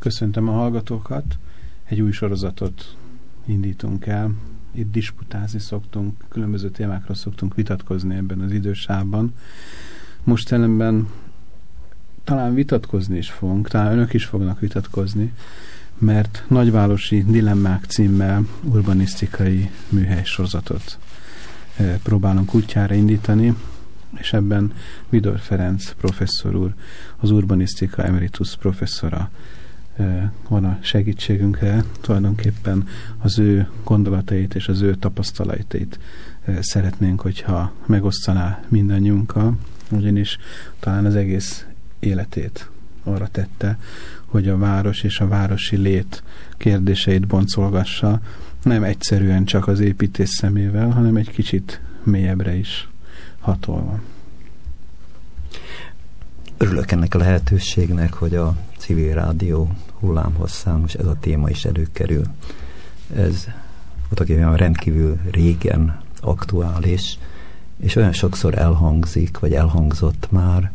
Köszöntöm a hallgatókat. Egy új sorozatot indítunk el. Itt disputázni szoktunk, különböző témákról szoktunk vitatkozni ebben az idősában. Most ellenben talán vitatkozni is fogunk, talán önök is fognak vitatkozni, mert Nagyvárosi Dilemmák címmel urbanisztikai műhely sorozatot eh, próbálunk útjára indítani, és ebben Vidor Ferenc professzor úr, az urbanisztika emeritus professzora van a segítségünkre, tulajdonképpen az ő gondolatait és az ő tapasztalatait szeretnénk, hogyha megosztaná mindannyiunkkal, ugyanis talán az egész életét arra tette, hogy a város és a városi lét kérdéseit boncolgassa, nem egyszerűen csak az építés szemével, hanem egy kicsit mélyebbre is hatolva. Örülök ennek a lehetőségnek, hogy a civil rádió hullámhosszán most ez a téma is előkerül. Ez voltak olyan rendkívül régen aktuális, és olyan sokszor elhangzik, vagy elhangzott már,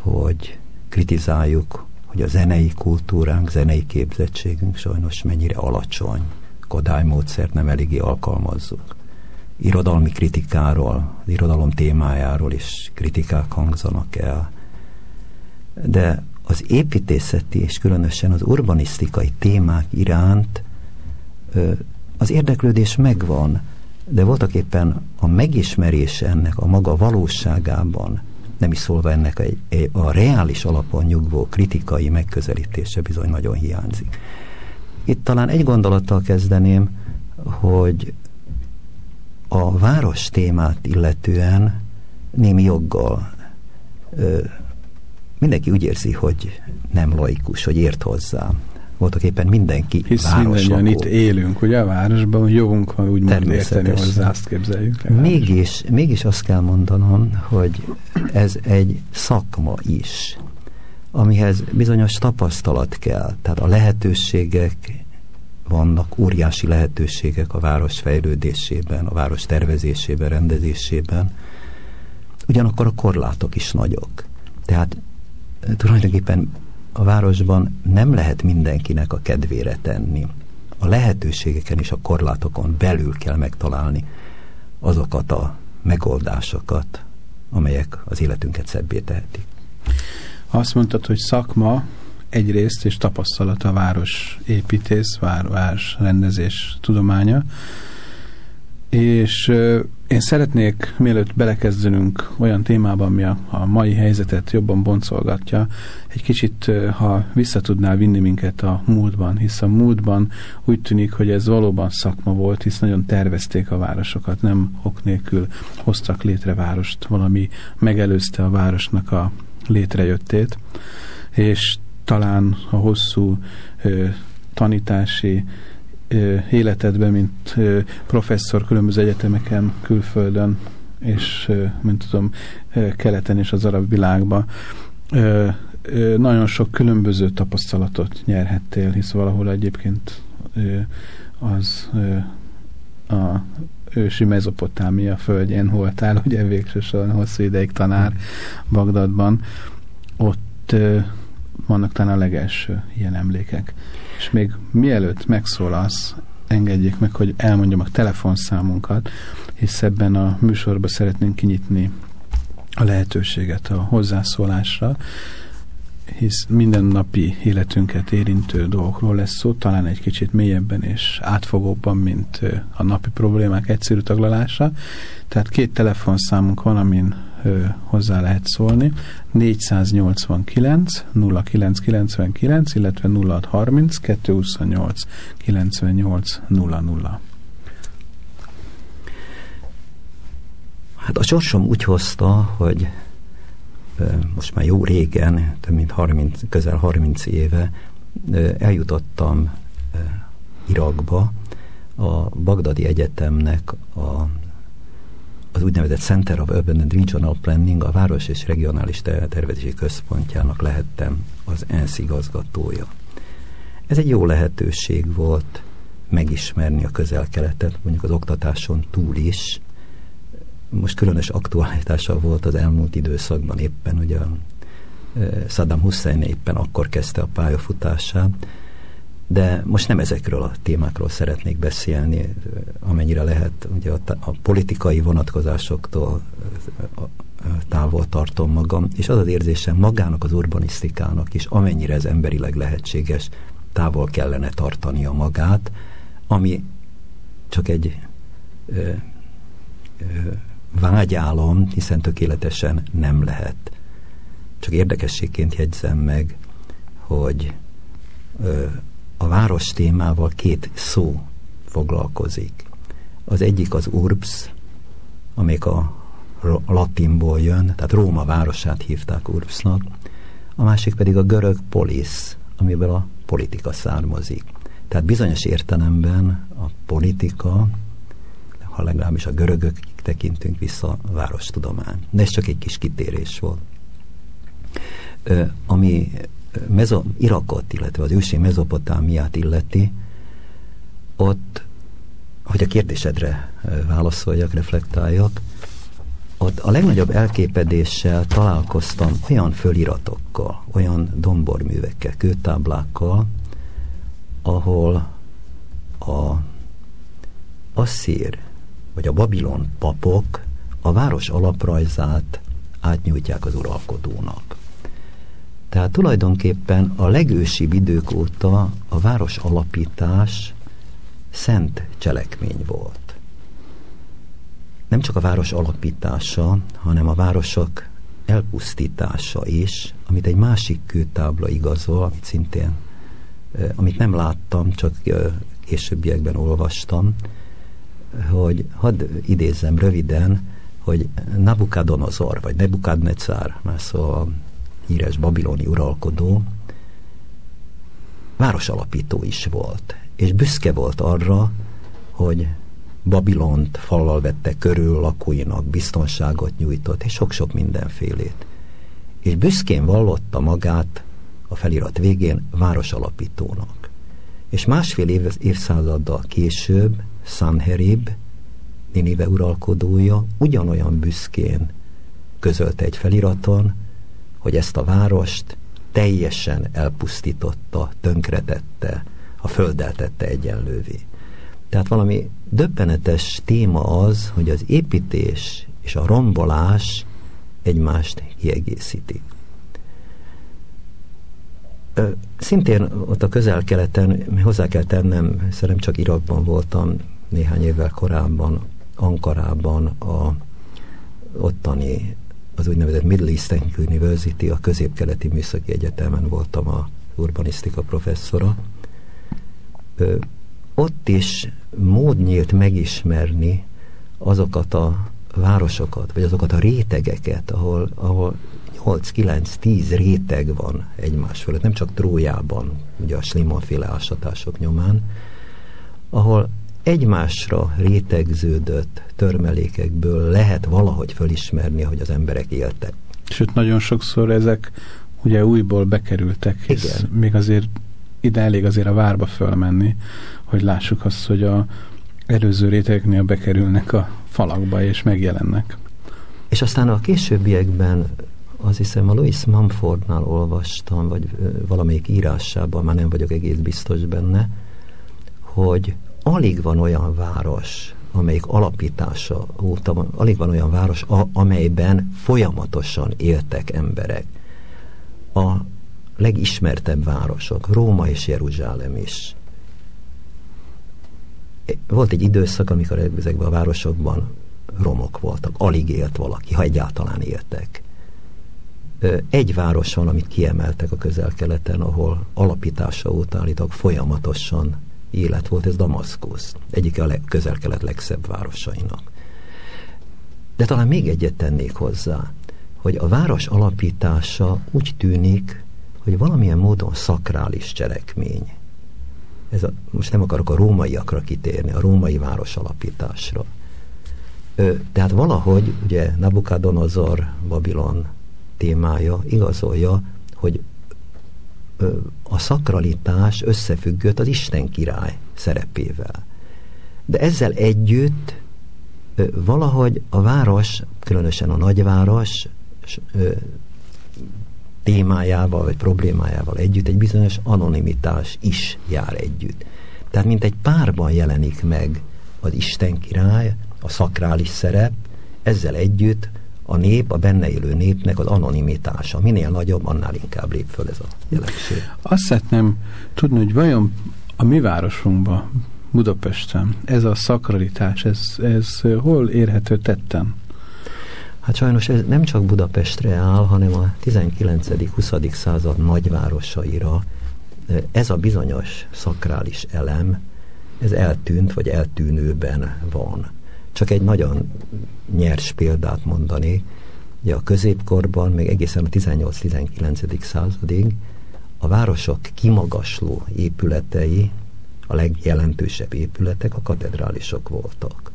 hogy kritizáljuk, hogy a zenei kultúránk, zenei képzettségünk sajnos mennyire alacsony. Kodály módszert nem eléggé alkalmazzuk. Irodalmi kritikáról, irodalom témájáról is kritikák hangzanak el. De az építészeti és különösen az urbanisztikai témák iránt az érdeklődés megvan, de voltak éppen a megismerés ennek a maga valóságában, nem is szólva ennek a, a reális alapon nyugvó kritikai megközelítése bizony nagyon hiányzik. Itt talán egy gondolattal kezdeném, hogy a város témát illetően némi joggal mindenki úgy érzi, hogy nem laikus, hogy ért hozzá. Voltak éppen mindenki Hisz mindannyian itt élünk, ugye a városban, hogy jogunk van úgy érteni hozzá, azt képzeljük. Mégis, mégis azt kell mondanom, hogy ez egy szakma is, amihez bizonyos tapasztalat kell. Tehát a lehetőségek vannak, óriási lehetőségek a város fejlődésében, a város tervezésében, rendezésében, ugyanakkor a korlátok is nagyok. Tehát tulajdonképpen a városban nem lehet mindenkinek a kedvére tenni. A lehetőségeken és a korlátokon belül kell megtalálni azokat a megoldásokat, amelyek az életünket szebbé tehetik. Azt mondtad, hogy szakma egyrészt és tapasztalat a város építész, vár, város rendezés tudománya, és én szeretnék, mielőtt belekezdenünk olyan témába, ami a, mai helyzetet jobban boncolgatja, egy kicsit, ha vissza tudnál vinni minket a múltban, hisz a múltban úgy tűnik, hogy ez valóban szakma volt, hisz nagyon tervezték a városokat, nem ok nélkül hoztak létre várost, valami megelőzte a városnak a létrejöttét, és talán a hosszú ö, tanítási életedben, mint professzor különböző egyetemeken, külföldön, és mint tudom, keleten és az arab világban nagyon sok különböző tapasztalatot nyerhettél, hisz valahol egyébként az a ősi mezopotámia földjén voltál, ugye végsősorban hosszú ideig tanár Bagdadban. Ott vannak talán a legelső ilyen emlékek. És még mielőtt megszólalsz, engedjék meg, hogy elmondjam a telefonszámunkat, hisz ebben a műsorban szeretnénk kinyitni a lehetőséget a hozzászólásra, hisz mindennapi életünket érintő dolgokról lesz szó, talán egy kicsit mélyebben és átfogóbban, mint a napi problémák egyszerű taglalása. Tehát két telefonszámunk van, amin hozzá lehet szólni. 489 0999, illetve 0630 228 98 00. Hát a sorsom úgy hozta, hogy most már jó régen, több mint 30, közel 30 éve eljutottam Irakba, a Bagdadi Egyetemnek a az úgynevezett Center of Urban and Regional Planning, a Város és Regionális Tervezési Központjának lehettem az ENSZ igazgatója. Ez egy jó lehetőség volt megismerni a közel-keletet, mondjuk az oktatáson túl is. Most különös aktualitása volt az elmúlt időszakban éppen, ugye Saddam Hussein éppen akkor kezdte a pályafutását, de most nem ezekről a témákról szeretnék beszélni, amennyire lehet, ugye a, a politikai vonatkozásoktól távol tartom magam, és az az érzésem magának az urbanisztikának is, amennyire ez emberileg lehetséges, távol kellene tartania magát, ami csak egy ö, ö, vágyálom, hiszen tökéletesen nem lehet. Csak érdekességként jegyzem meg, hogy ö, a város témával két szó foglalkozik. Az egyik az urbs, amelyik a latinból jön, tehát Róma városát hívták urbsnak, a másik pedig a görög polis, amiből a politika származik. Tehát bizonyos értelemben a politika, ha legalábbis a görögök tekintünk vissza a várostudomány. De ez csak egy kis kitérés volt. Ö, ami mezo, Irakot, illetve az ősi mezopotámiát illeti, ott, hogy a kérdésedre válaszoljak, reflektáljak, ott a legnagyobb elképedéssel találkoztam olyan föliratokkal, olyan domborművekkel, kőtáblákkal, ahol a asszír vagy a babilon papok a város alaprajzát átnyújtják az uralkodónak. Tehát tulajdonképpen a legősibb idők óta a város alapítás szent cselekmény volt. Nem csak a város alapítása, hanem a városok elpusztítása is, amit egy másik kőtábla igazol, amit szintén, amit nem láttam, csak későbbiekben olvastam, hogy hadd idézzem röviden, hogy Nabukadonozor, vagy Nebukadnecár, már szóval híres babiloni uralkodó, városalapító is volt, és büszke volt arra, hogy Babilont fallal vette körül, lakóinak biztonságot nyújtott, és sok-sok mindenfélét. És büszkén vallotta magát a felirat végén városalapítónak. És másfél év, évszázaddal később Sanherib, Ninive uralkodója, ugyanolyan büszkén közölte egy feliraton, hogy ezt a várost teljesen elpusztította, tönkretette, a földdel tette egyenlővé. Tehát valami döbbenetes téma az, hogy az építés és a rombolás egymást kiegészíti. Szintén ott a közel-keleten, hozzá kell tennem, szerintem csak Irakban voltam néhány évvel korábban, Ankarában a ottani az úgynevezett Middle Eastern University, a középkeleti műszaki egyetemen voltam a urbanisztika professzora. Ö, ott is mód nyílt megismerni azokat a városokat, vagy azokat a rétegeket, ahol, ahol 8-9-10 réteg van egymás fölött, nem csak Trójában, ugye a Slimonféle ásatások nyomán, ahol egymásra rétegződött törmelékekből lehet valahogy fölismerni, hogy az emberek éltek. Sőt, nagyon sokszor ezek ugye újból bekerültek, hisz Igen. még azért ide elég azért a várba fölmenni, hogy lássuk azt, hogy a előző rétegeknél bekerülnek a falakba és megjelennek. És aztán a későbbiekben azt hiszem a Louis Mumfordnál olvastam, vagy valamelyik írásában, már nem vagyok egész biztos benne, hogy alig van olyan város, amelyik alapítása óta alig van olyan város, a, amelyben folyamatosan éltek emberek. A legismertebb városok, Róma és Jeruzsálem is. Volt egy időszak, amikor ezekben a városokban romok voltak, alig élt valaki, ha egyáltalán éltek. Egy város van, amit kiemeltek a közel-keleten, ahol alapítása óta állítok folyamatosan élet volt, ez Damaszkusz, egyik a közel-kelet legszebb városainak. De talán még egyet tennék hozzá, hogy a város alapítása úgy tűnik, hogy valamilyen módon szakrális cselekmény. Ez a, most nem akarok a rómaiakra kitérni, a római város alapításra. Ö, tehát valahogy, ugye Nabukadonozor, Babilon témája igazolja, hogy a szakralitás összefüggött az Isten király szerepével. De ezzel együtt valahogy a város, különösen a nagyváros témájával vagy problémájával együtt egy bizonyos anonimitás is jár együtt. Tehát mint egy párban jelenik meg az Isten király, a szakrális szerep, ezzel együtt a nép, a benne élő népnek az anonimitása. Minél nagyobb, annál inkább lép föl ez a jelenség. Azt szeretném tudni, hogy vajon a mi városunkban, Budapesten, ez a szakralitás, ez, ez hol érhető tetten? Hát sajnos ez nem csak Budapestre áll, hanem a 19.-20. század nagyvárosaira ez a bizonyos szakrális elem, ez eltűnt, vagy eltűnőben van. Csak egy nagyon nyers példát mondani, ugye a középkorban, még egészen a 18-19. századig a városok kimagasló épületei, a legjelentősebb épületek a katedrálisok voltak.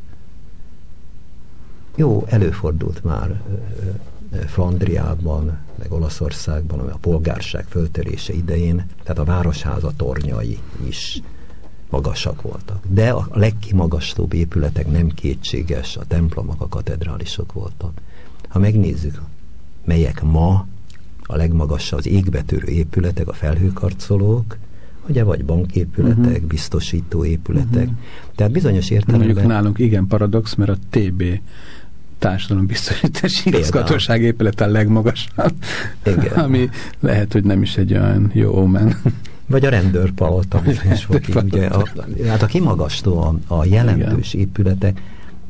Jó, előfordult már Flandriában, meg Olaszországban, a polgárság föltörése idején, tehát a városháza tornyai is magasak voltak. De a legkimagaslóbb épületek nem kétséges, a templomok, a katedrálisok voltak. Ha megnézzük, melyek ma a legmagasabb, az égbetörő épületek, a felhőkarcolók, ugye, vagy banképületek, uh-huh. biztosító épületek. Uh-huh. Tehát bizonyos értelemben... Mondjuk nálunk igen paradox, mert a TB társadalombiztosítási igazgatóság épület a legmagasabb, Igen. ami lehet, hogy nem is egy olyan jó omen. Vagy a rendőrpalota, is volt ugye, a, hát a kimagasztó a, a jelentős Igen. épületek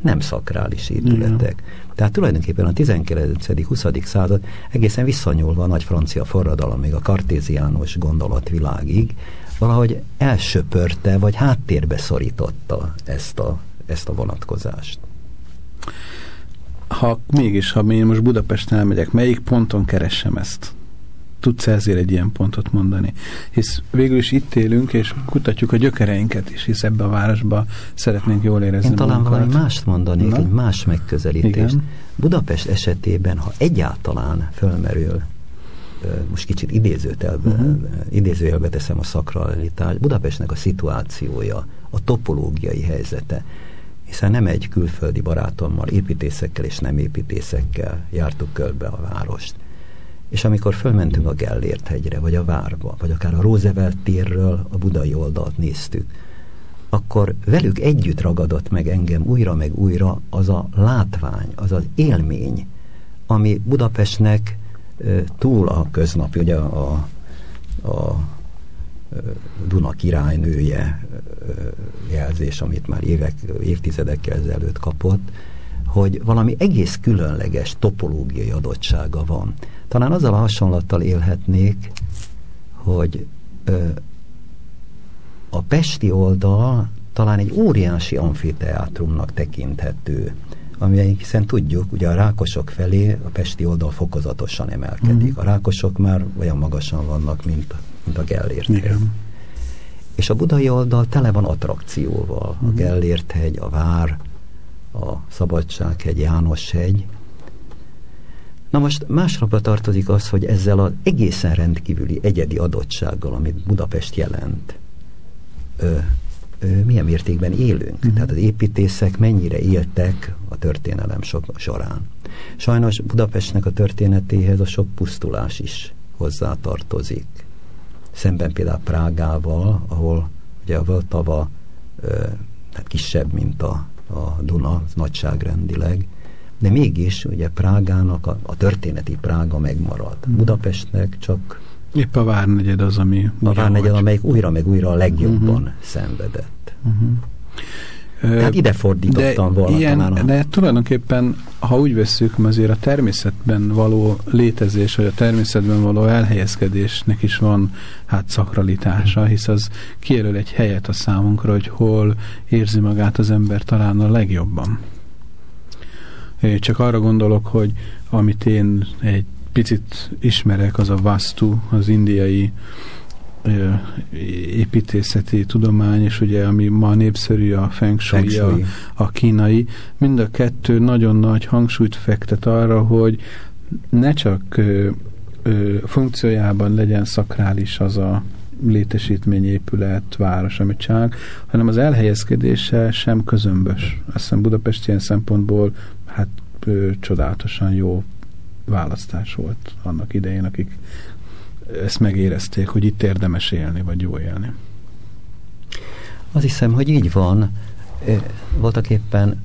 nem szakrális épületek. Igen. Tehát tulajdonképpen a 19.-20. század egészen visszanyúlva a nagy francia forradalom, még a kartéziános gondolatvilágig, valahogy elsöpörte, vagy háttérbe szorította ezt a, ezt a vonatkozást ha mégis, ha én most Budapesten elmegyek, melyik ponton keressem ezt? Tudsz ezért egy ilyen pontot mondani? Hisz végül is itt élünk, és kutatjuk a gyökereinket is, hisz ebbe a városba szeretnénk jól érezni Én talán magunkat. valami mást mondanék, Na? egy más megközelítést. Igen. Budapest esetében, ha egyáltalán fölmerül most kicsit idézőtelbe, uh-huh. idézőjelbe teszem a szakralitást, Budapestnek a szituációja, a topológiai helyzete, hiszen nem egy külföldi barátommal, építészekkel és nem építészekkel jártuk körbe a várost. És amikor fölmentünk a Gellért hegyre, vagy a Várba, vagy akár a Roosevelt térről a budai oldalt néztük, akkor velük együtt ragadott meg engem újra meg újra az a látvány, az az élmény, ami Budapestnek túl a köznapi, ugye a, a Duna királynője jelzés, amit már évek, évtizedekkel ezelőtt kapott, hogy valami egész különleges topológiai adottsága van. Talán azzal a hasonlattal élhetnék, hogy ö, a pesti oldal talán egy óriási amfiteátrumnak tekinthető, ami hiszen tudjuk, ugye a rákosok felé a pesti oldal fokozatosan emelkedik. Mm. A rákosok már olyan magasan vannak, mint mint a Gellért. És a budai oldal tele van attrakcióval. Uh-huh. A mhm. Gellért hegy, a Vár, a Szabadsághegy, János hegy. Na most másnapra tartozik az, hogy ezzel az egészen rendkívüli egyedi adottsággal, amit Budapest jelent, ö, ö, milyen mértékben élünk. Uh-huh. Tehát az építészek mennyire éltek a történelem sok során. Sajnos Budapestnek a történetéhez a sok pusztulás is hozzátartozik szemben például Prágával, ahol ugye a Völtava tehát kisebb, mint a, a Duna nagyságrendileg, de mégis ugye Prágának a, a történeti Prága megmarad. Hmm. Budapestnek csak Épp a Várnegyed az, ami... A Várnegyed, amelyik újra meg újra a legjobban uh-huh. szenvedett. Uh-huh. Tehát ide fordítottam de volna ilyen, talán. De tulajdonképpen, ha úgy veszük, azért a természetben való létezés, vagy a természetben való elhelyezkedésnek is van hát szakralitása, hisz az kijelöl egy helyet a számunkra, hogy hol érzi magát az ember talán a legjobban. Csak arra gondolok, hogy amit én egy picit ismerek, az a Vastu, az indiai építészeti tudomány, és ugye ami ma népszerű a feng shui, feng shui. A, a kínai, mind a kettő nagyon nagy hangsúlyt fektet arra, hogy ne csak ö, ö, funkciójában legyen szakrális az a létesítmény, épület, város, amit csinálnak, hanem az elhelyezkedése sem közömbös. Azt hiszem Budapest ilyen szempontból hát ö, csodálatosan jó választás volt annak idején, akik ezt megérezték, hogy itt érdemes élni, vagy jó élni. Azt hiszem, hogy így van. Voltak éppen,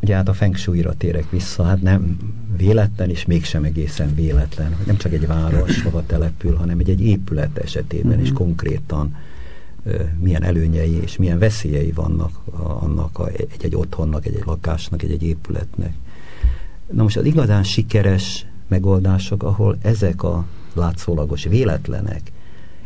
ugye hát a feng shui-ra térek vissza, hát nem véletlen és mégsem egészen véletlen, hogy nem csak egy város, hova települ, hanem egy, egy épület esetében uh-huh. is mhm. konkrétan milyen előnyei és milyen veszélyei vannak annak egy-egy otthonnak, egy-egy lakásnak, egy-egy épületnek. Na most az igazán sikeres megoldások, ahol ezek a látszólagos véletlenek,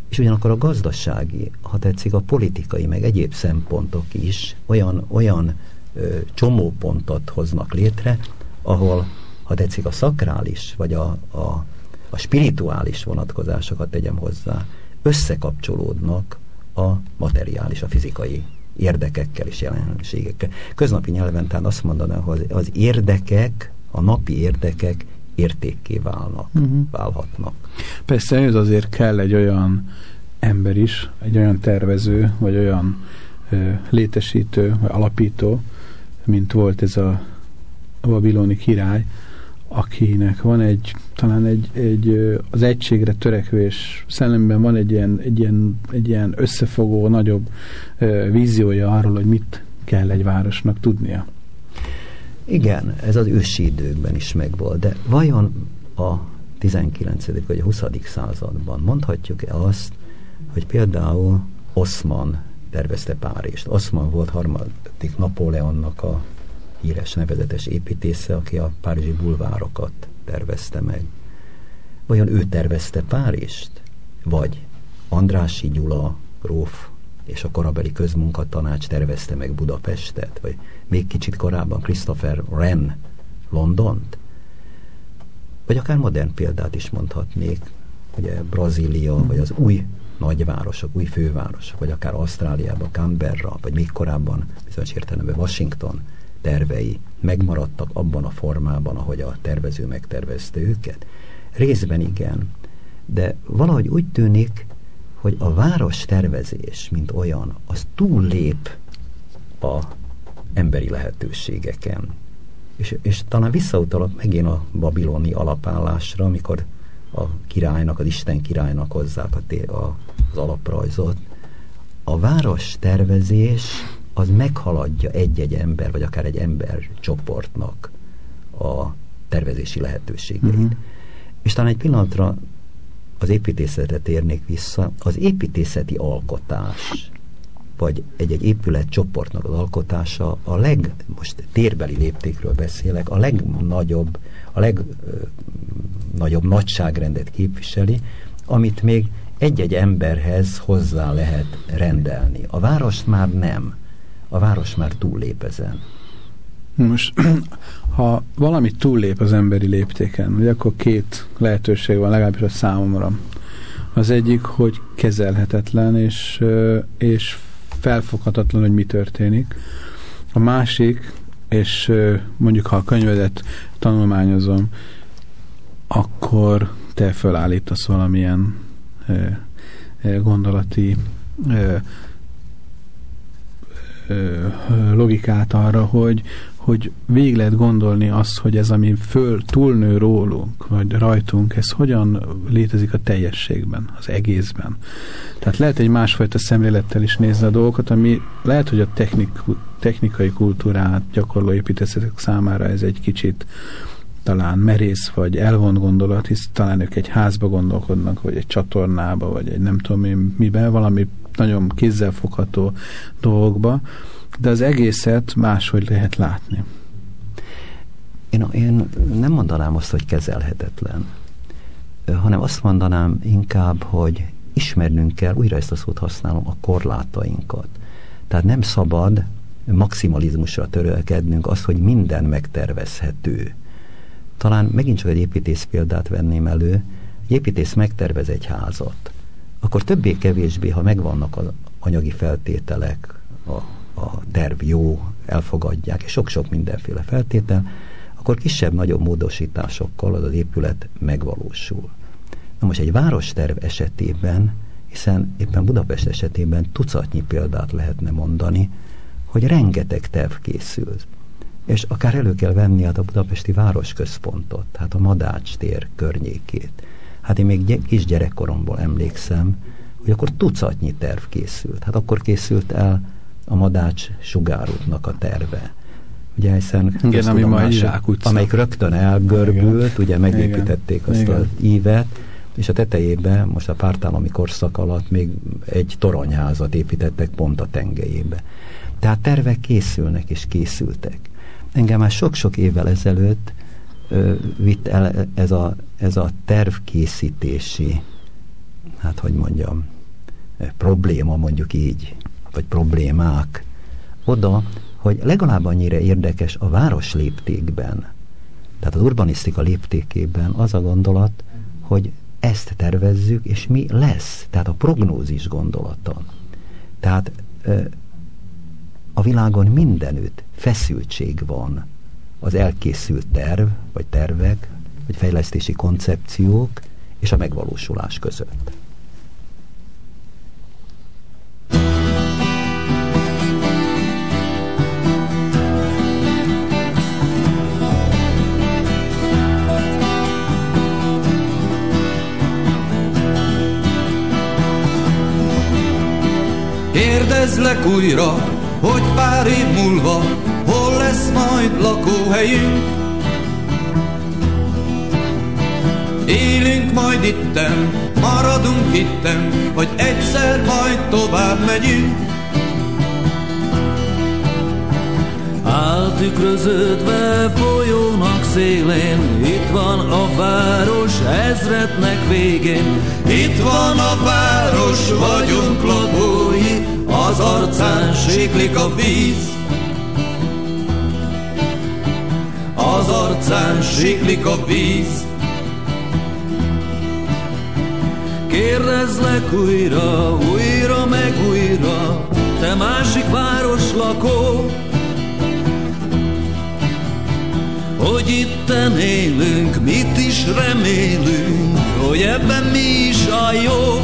és ugyanakkor a gazdasági, ha tetszik, a politikai, meg egyéb szempontok is olyan, olyan ö, csomópontot hoznak létre, ahol, ha tetszik, a szakrális, vagy a, a, a spirituális vonatkozásokat tegyem hozzá, összekapcsolódnak a materiális, a fizikai érdekekkel és jelenségekkel. Köznapi nyelven tehát azt mondanám, hogy az érdekek, a napi érdekek értékké válnak, uh-huh. válhatnak. Persze ez azért kell egy olyan ember is, egy olyan tervező, vagy olyan ö, létesítő, vagy alapító, mint volt ez a, a babiloni király, akinek van egy, talán egy, egy az egységre törekvés szellemben van egy ilyen, egy ilyen, egy ilyen összefogó, nagyobb víziója arról, hogy mit kell egy városnak tudnia. Igen, ez az ősi időkben is megvolt, de vajon a 19. vagy a 20. században mondhatjuk-e azt, hogy például Osman tervezte Párizst. Osman volt harmadik Napóleonnak a híres nevezetes építésze, aki a párizsi bulvárokat tervezte meg. Vajon ő tervezte Párizst? Vagy Andrási Gyula, Róf és a korabeli közmunkatanács tervezte meg Budapestet? Vagy még kicsit korábban Christopher Wren Londont? Vagy akár modern példát is mondhatnék, ugye Brazília, vagy az új nagyvárosok, új fővárosok, vagy akár Ausztráliában, Canberra, vagy még korábban bizonyos értelemben Washington tervei megmaradtak abban a formában, ahogy a tervező megtervezte őket? Részben igen, de valahogy úgy tűnik, hogy a város tervezés, mint olyan, az túllép a emberi lehetőségeken. És, és talán visszautalok megint a babiloni alapállásra, amikor a királynak, az Isten királynak hozzák a, a, az alaprajzot. A város tervezés az meghaladja egy-egy ember, vagy akár egy ember csoportnak a tervezési lehetőségeit. Uh-huh. És talán egy pillanatra az építészetre térnék vissza. Az építészeti alkotás, vagy egy-egy épület csoportnak az alkotása a leg, most térbeli léptékről beszélek, a legnagyobb, a legnagyobb nagyságrendet képviseli, amit még egy-egy emberhez hozzá lehet rendelni. A várost már nem a város már túllép ezen. Most, ha valami túllép az emberi léptéken, ugye akkor két lehetőség van, legalábbis a számomra. Az egyik, hogy kezelhetetlen, és, és felfoghatatlan, hogy mi történik. A másik, és mondjuk ha a könyvedet tanulmányozom, akkor te fölállítasz valamilyen gondolati logikát arra, hogy, hogy végig lehet gondolni azt, hogy ez, ami föl túlnő rólunk, vagy rajtunk, ez hogyan létezik a teljességben, az egészben. Tehát lehet egy másfajta szemlélettel is nézni a dolgokat, ami lehet, hogy a technik, technikai kultúrát gyakorló építészetek számára ez egy kicsit talán merész vagy elvont gondolat, hisz talán ők egy házba gondolkodnak, vagy egy csatornába, vagy egy nem tudom én miben, valami nagyon kézzelfogható dolgokba, de az egészet máshogy lehet látni. Én, én nem mondanám azt, hogy kezelhetetlen, hanem azt mondanám inkább, hogy ismernünk kell, újra ezt a szót használom, a korlátainkat. Tehát nem szabad maximalizmusra törölkednünk, az, hogy minden megtervezhető. Talán megint csak egy építész példát venném elő. Egy építész megtervez egy házat akkor többé-kevésbé, ha megvannak az anyagi feltételek, a, a terv jó, elfogadják, és sok-sok mindenféle feltétel, akkor kisebb-nagyobb módosításokkal az, az épület megvalósul. Na most egy városterv esetében, hiszen éppen Budapest esetében tucatnyi példát lehetne mondani, hogy rengeteg terv készül. és akár elő kell venni hát a budapesti városközpontot, hát a Madács tér környékét. Hát én még kis gyerekkoromból emlékszem, hogy akkor tucatnyi terv készült. Hát akkor készült el a Madács sugárútnak a terve. Ugye hiszen Igen, ami utca. Amelyik rögtön elgörbült, Igen. ugye megépítették Igen. azt Igen. az ívet, és a tetejébe most a pártállami korszak alatt még egy toronyházat építettek pont a tengelyébe. Tehát tervek készülnek és készültek. Engem már sok-sok évvel ezelőtt ö, vitt el ez a, ez a tervkészítési, hát hogy mondjam, probléma mondjuk így, vagy problémák, oda, hogy legalább annyira érdekes a város léptékben, tehát az urbanisztika léptékében az a gondolat, hogy ezt tervezzük, és mi lesz, tehát a prognózis gondolata. Tehát a világon mindenütt feszültség van az elkészült terv, vagy tervek, vagy fejlesztési koncepciók és a megvalósulás között. Kérdezlek újra, hogy pár év múlva hol lesz majd lakóhelyünk. Majd itten, maradunk itten, vagy egyszer majd tovább megyünk. Áltükröződve folyónak szélén, itt van a város ezretnek végén. Itt van a város, vagyunk lakói, az arcán siklik a víz. Az arcán siklik a víz. Kérdezlek újra, újra meg újra, te másik város lakó, hogy itten élünk, mit is remélünk, hogy ebben mi is a jó.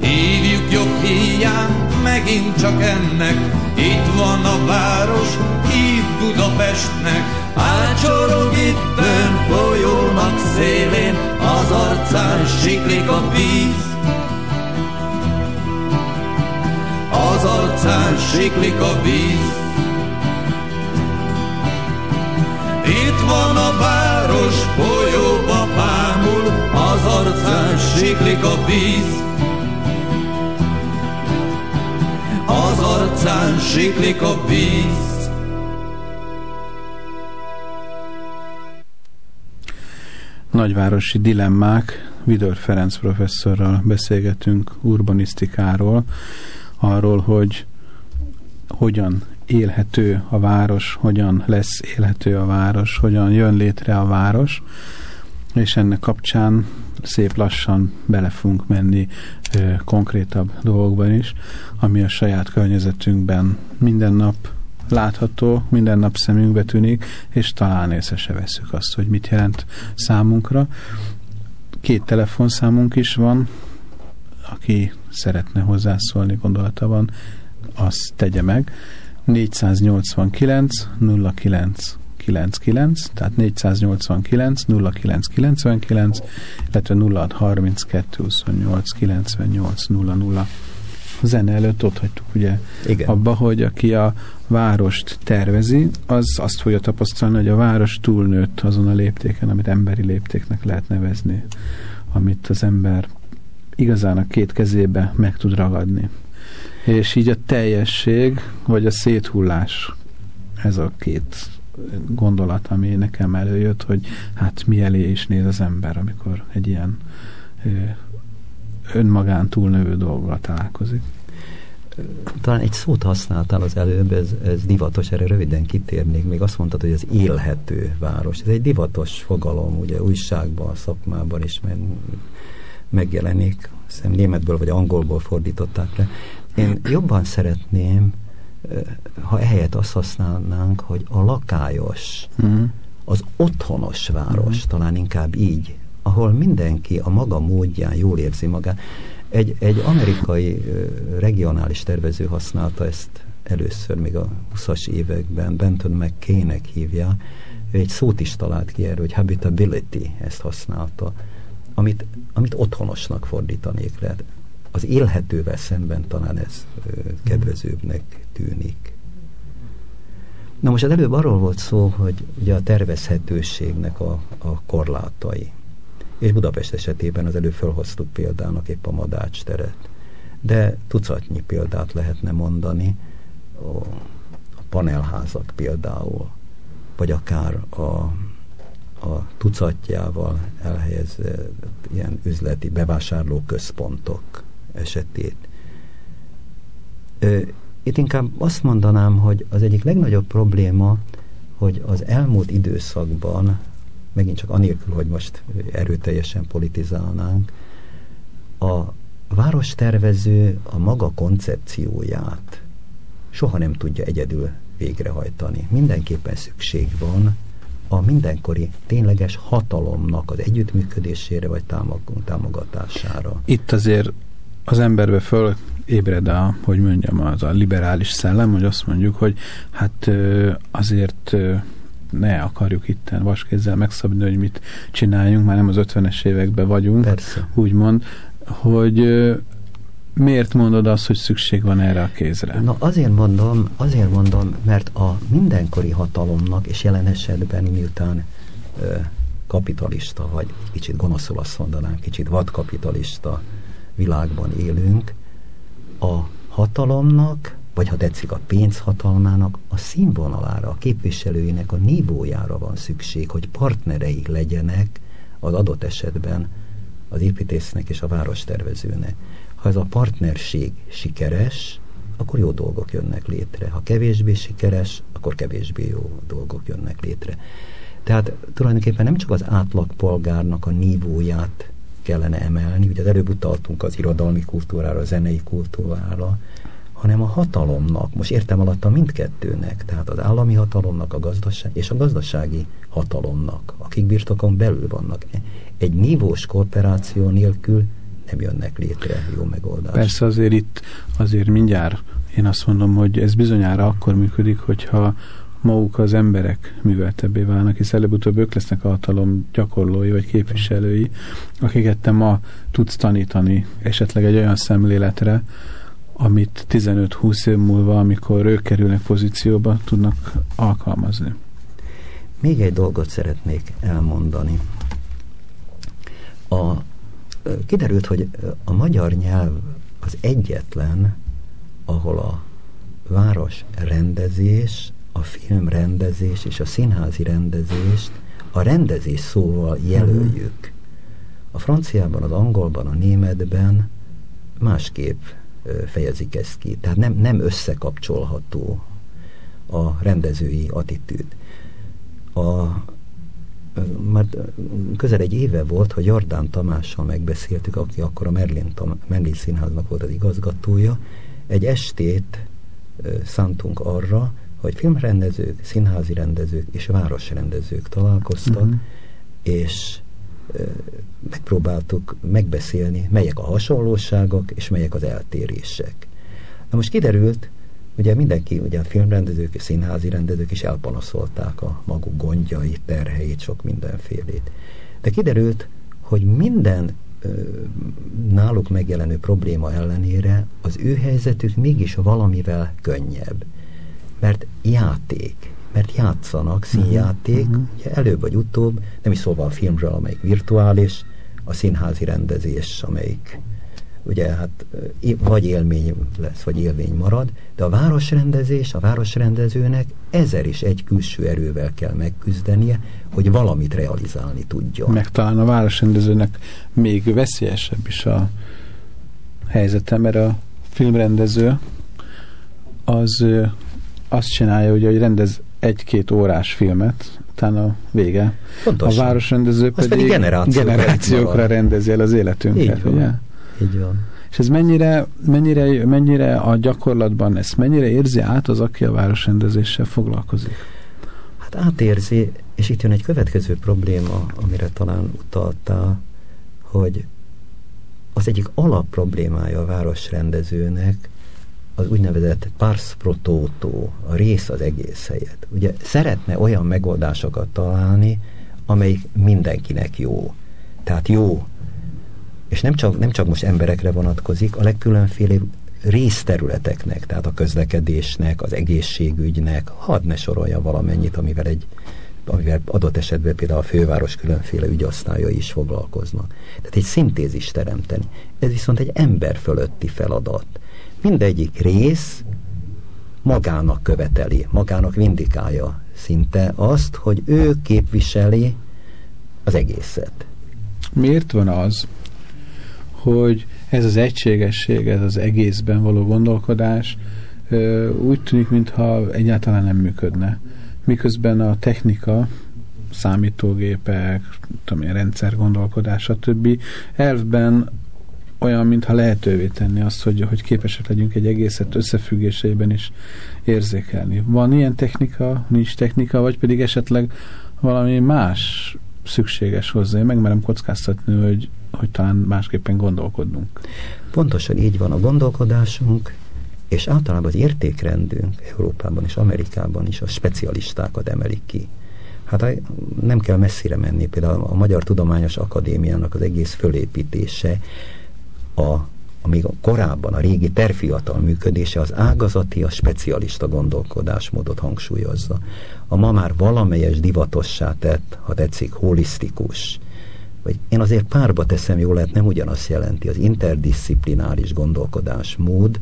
Hívjuk jobb hiány, megint csak ennek, itt van a város, hív Budapestnek, átsorog itten folyónak szélén, az arcán siklik a víz. Az arcán siklik a víz. Itt van a város, folyóba pámul, az arcán siklik a víz. Az arcán siklik a víz. Nagyvárosi dilemmák, Vidor Ferenc professzorral beszélgetünk urbanisztikáról, arról, hogy hogyan élhető a város, hogyan lesz élhető a város, hogyan jön létre a város, és ennek kapcsán szép lassan bele fogunk menni ö, konkrétabb dolgokban is, ami a saját környezetünkben minden nap látható, minden nap szemünkbe tűnik, és talán észre se veszük azt, hogy mit jelent számunkra. Két telefonszámunk is van, aki szeretne hozzászólni gondolata van, azt tegye meg. 489 09 99, tehát 489 0999, illetve 0632 28 98 00. A zene előtt ott hagytuk ugye Igen. abba, hogy aki a várost tervezi, az azt fogja tapasztalni, hogy a város túlnőtt azon a léptéken, amit emberi léptéknek lehet nevezni, amit az ember igazán a két kezébe meg tud ragadni és így a teljesség, vagy a széthullás, ez a két gondolat, ami nekem előjött, hogy hát mi elé is néz az ember, amikor egy ilyen önmagán túlnövő dolggal találkozik. Talán egy szót használtál az előbb, ez, ez divatos, erre röviden kitérnék. Még azt mondtad, hogy az élhető város. Ez egy divatos fogalom, ugye újságban, szakmában is meg, megjelenik. Hiszem németből vagy angolból fordították le. Én jobban szeretném, ha ehelyett azt használnánk, hogy a lakályos, uh-huh. az otthonos város, uh-huh. talán inkább így, ahol mindenki a maga módján jól érzi magát. Egy, egy amerikai regionális tervező használta ezt először még a 20-as években, Benton McKay-nek hívja, ő egy szót is talált ki erről, hogy habitability, ezt használta, amit, amit otthonosnak fordítanék le. Az élhetővel szemben talán ez kedvezőbbnek tűnik. Na most az előbb arról volt szó, hogy ugye a tervezhetőségnek a, a korlátai. És Budapest esetében az előbb felhoztuk példának épp a Madács teret. De tucatnyi példát lehetne mondani, a, panelházak például, vagy akár a, a tucatjával elhelyezett ilyen üzleti bevásárlóközpontok esetét. Itt inkább azt mondanám, hogy az egyik legnagyobb probléma, hogy az elmúlt időszakban, megint csak anélkül, hogy most erőteljesen politizálnánk, a várostervező a maga koncepcióját soha nem tudja egyedül végrehajtani. Mindenképpen szükség van a mindenkori tényleges hatalomnak az együttműködésére vagy támogatására. Itt azért az emberbe föl ébred a, hogy mondjam, az a liberális szellem, hogy azt mondjuk, hogy hát azért ne akarjuk itten vaskézzel megszabni, hogy mit csináljunk, már nem az 50-es években vagyunk, Persze. úgymond, hogy miért mondod azt, hogy szükség van erre a kézre? Na azért mondom, azért mondom, mert a mindenkori hatalomnak, és jelen esetben miután ö, kapitalista, vagy kicsit gonoszul azt mondanám, kicsit vadkapitalista világban élünk, a hatalomnak, vagy ha tetszik a pénzhatalmának, a színvonalára, a képviselőinek a nívójára van szükség, hogy partnerei legyenek az adott esetben az építésznek és a várostervezőnek. Ha ez a partnerség sikeres, akkor jó dolgok jönnek létre. Ha kevésbé sikeres, akkor kevésbé jó dolgok jönnek létre. Tehát tulajdonképpen nem csak az átlagpolgárnak a nívóját kellene emelni, ugye az előbb utaltunk az irodalmi kultúrára, a zenei kultúrára, hanem a hatalomnak, most értem alatt a mindkettőnek, tehát az állami hatalomnak a gazdaság, és a gazdasági hatalomnak, akik birtokon belül vannak. Egy nívós kooperáció nélkül nem jönnek létre jó megoldás. Persze azért itt azért mindjárt én azt mondom, hogy ez bizonyára akkor működik, hogyha maguk az emberek műveltebbé válnak, hisz előbb-utóbb ők lesznek a hatalom gyakorlói vagy képviselői, akiket te ma tudsz tanítani esetleg egy olyan szemléletre, amit 15-20 év múlva, amikor ők kerülnek pozícióba, tudnak alkalmazni. Még egy dolgot szeretnék elmondani. A, kiderült, hogy a magyar nyelv az egyetlen, ahol a város rendezés a filmrendezés és a színházi rendezést a rendezés szóval jelöljük. A franciában, az angolban, a németben másképp fejezik ezt ki. Tehát nem, nem összekapcsolható a rendezői attitűd. A, már közel egy éve volt, hogy Jordán Tamással megbeszéltük, aki akkor a Merlin, Tam, Merlin Színháznak volt az igazgatója, egy estét szántunk arra, hogy filmrendezők, színházi rendezők és városrendezők találkoztak, uh-huh. és megpróbáltuk megbeszélni, melyek a hasonlóságok, és melyek az eltérések. Na most kiderült, ugye mindenki, ugye a filmrendezők és színházi rendezők is elpanaszolták a maguk gondjait, terheit, sok mindenfélét. De kiderült, hogy minden náluk megjelenő probléma ellenére az ő helyzetük mégis valamivel könnyebb mert játék, mert játszanak, színjáték, uh-huh. ugye előbb vagy utóbb, nem is szóval a filmről, amelyik virtuális, a színházi rendezés, amelyik ugye hát vagy élmény lesz, vagy élmény marad, de a városrendezés, a városrendezőnek ezer is egy külső erővel kell megküzdenie, hogy valamit realizálni tudjon. Meg talán a városrendezőnek még veszélyesebb is a helyzete, mert a filmrendező az azt csinálja, ugye, hogy rendez egy-két órás filmet, utána vége. Pontosan. A városrendező pedig, pedig generációkra, generációkra rendezi el az életünket. Így van. Ugye? Így van. És ez mennyire, mennyire, mennyire a gyakorlatban ezt mennyire érzi át az, aki a városrendezéssel foglalkozik? Hát átérzi, és itt jön egy következő probléma, amire talán utaltál, hogy az egyik alapproblémája a városrendezőnek az úgynevezett pars pro toto, a rész az egész helyet. Ugye szeretne olyan megoldásokat találni, amelyik mindenkinek jó. Tehát jó, és nem csak, nem csak most emberekre vonatkozik, a legkülönféle részterületeknek, tehát a közlekedésnek, az egészségügynek, hadd ne sorolja valamennyit, amivel egy amivel adott esetben például a főváros különféle ügyosztálya is foglalkoznak. Tehát egy szintézis teremteni. Ez viszont egy ember fölötti feladat. Mindegyik rész magának követeli, magának vindikálja szinte azt, hogy ő képviseli az egészet. Miért van az, hogy ez az egységesség, ez az egészben való gondolkodás úgy tűnik, mintha egyáltalán nem működne. Miközben a technika, számítógépek, tudom én, rendszergondolkodás, stb. elvben olyan, mintha lehetővé tenni azt, hogy, hogy képesek legyünk egy egészet összefüggéseiben is érzékelni. Van ilyen technika, nincs technika, vagy pedig esetleg valami más szükséges hozzá. Én megmerem kockáztatni, hogy, hogy talán másképpen gondolkodnunk. Pontosan így van a gondolkodásunk, és általában az értékrendünk Európában és Amerikában is a specialistákat emelik ki. Hát nem kell messzire menni, például a Magyar Tudományos Akadémiának az egész fölépítése, a, amíg a korábban a régi terfiatal működése az ágazati, a specialista gondolkodásmódot hangsúlyozza. A ma már valamelyes divatossá tett, ha tetszik, holisztikus, vagy én azért párba teszem, jól lehet, nem ugyanazt jelenti az interdisziplináris gondolkodásmód,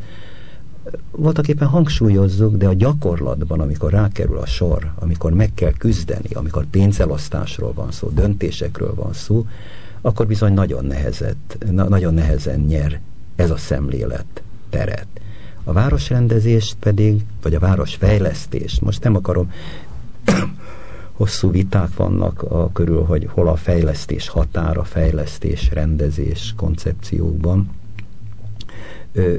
voltak éppen hangsúlyozzuk, de a gyakorlatban, amikor rákerül a sor, amikor meg kell küzdeni, amikor pénzelosztásról van szó, döntésekről van szó, akkor bizony nagyon, nehezett, na, nagyon nehezen nyer ez a szemlélet teret. A városrendezést pedig, vagy a városfejlesztést, most nem akarom, hosszú viták vannak a körül, hogy hol a fejlesztés határa, fejlesztés, rendezés koncepciókban. Ö,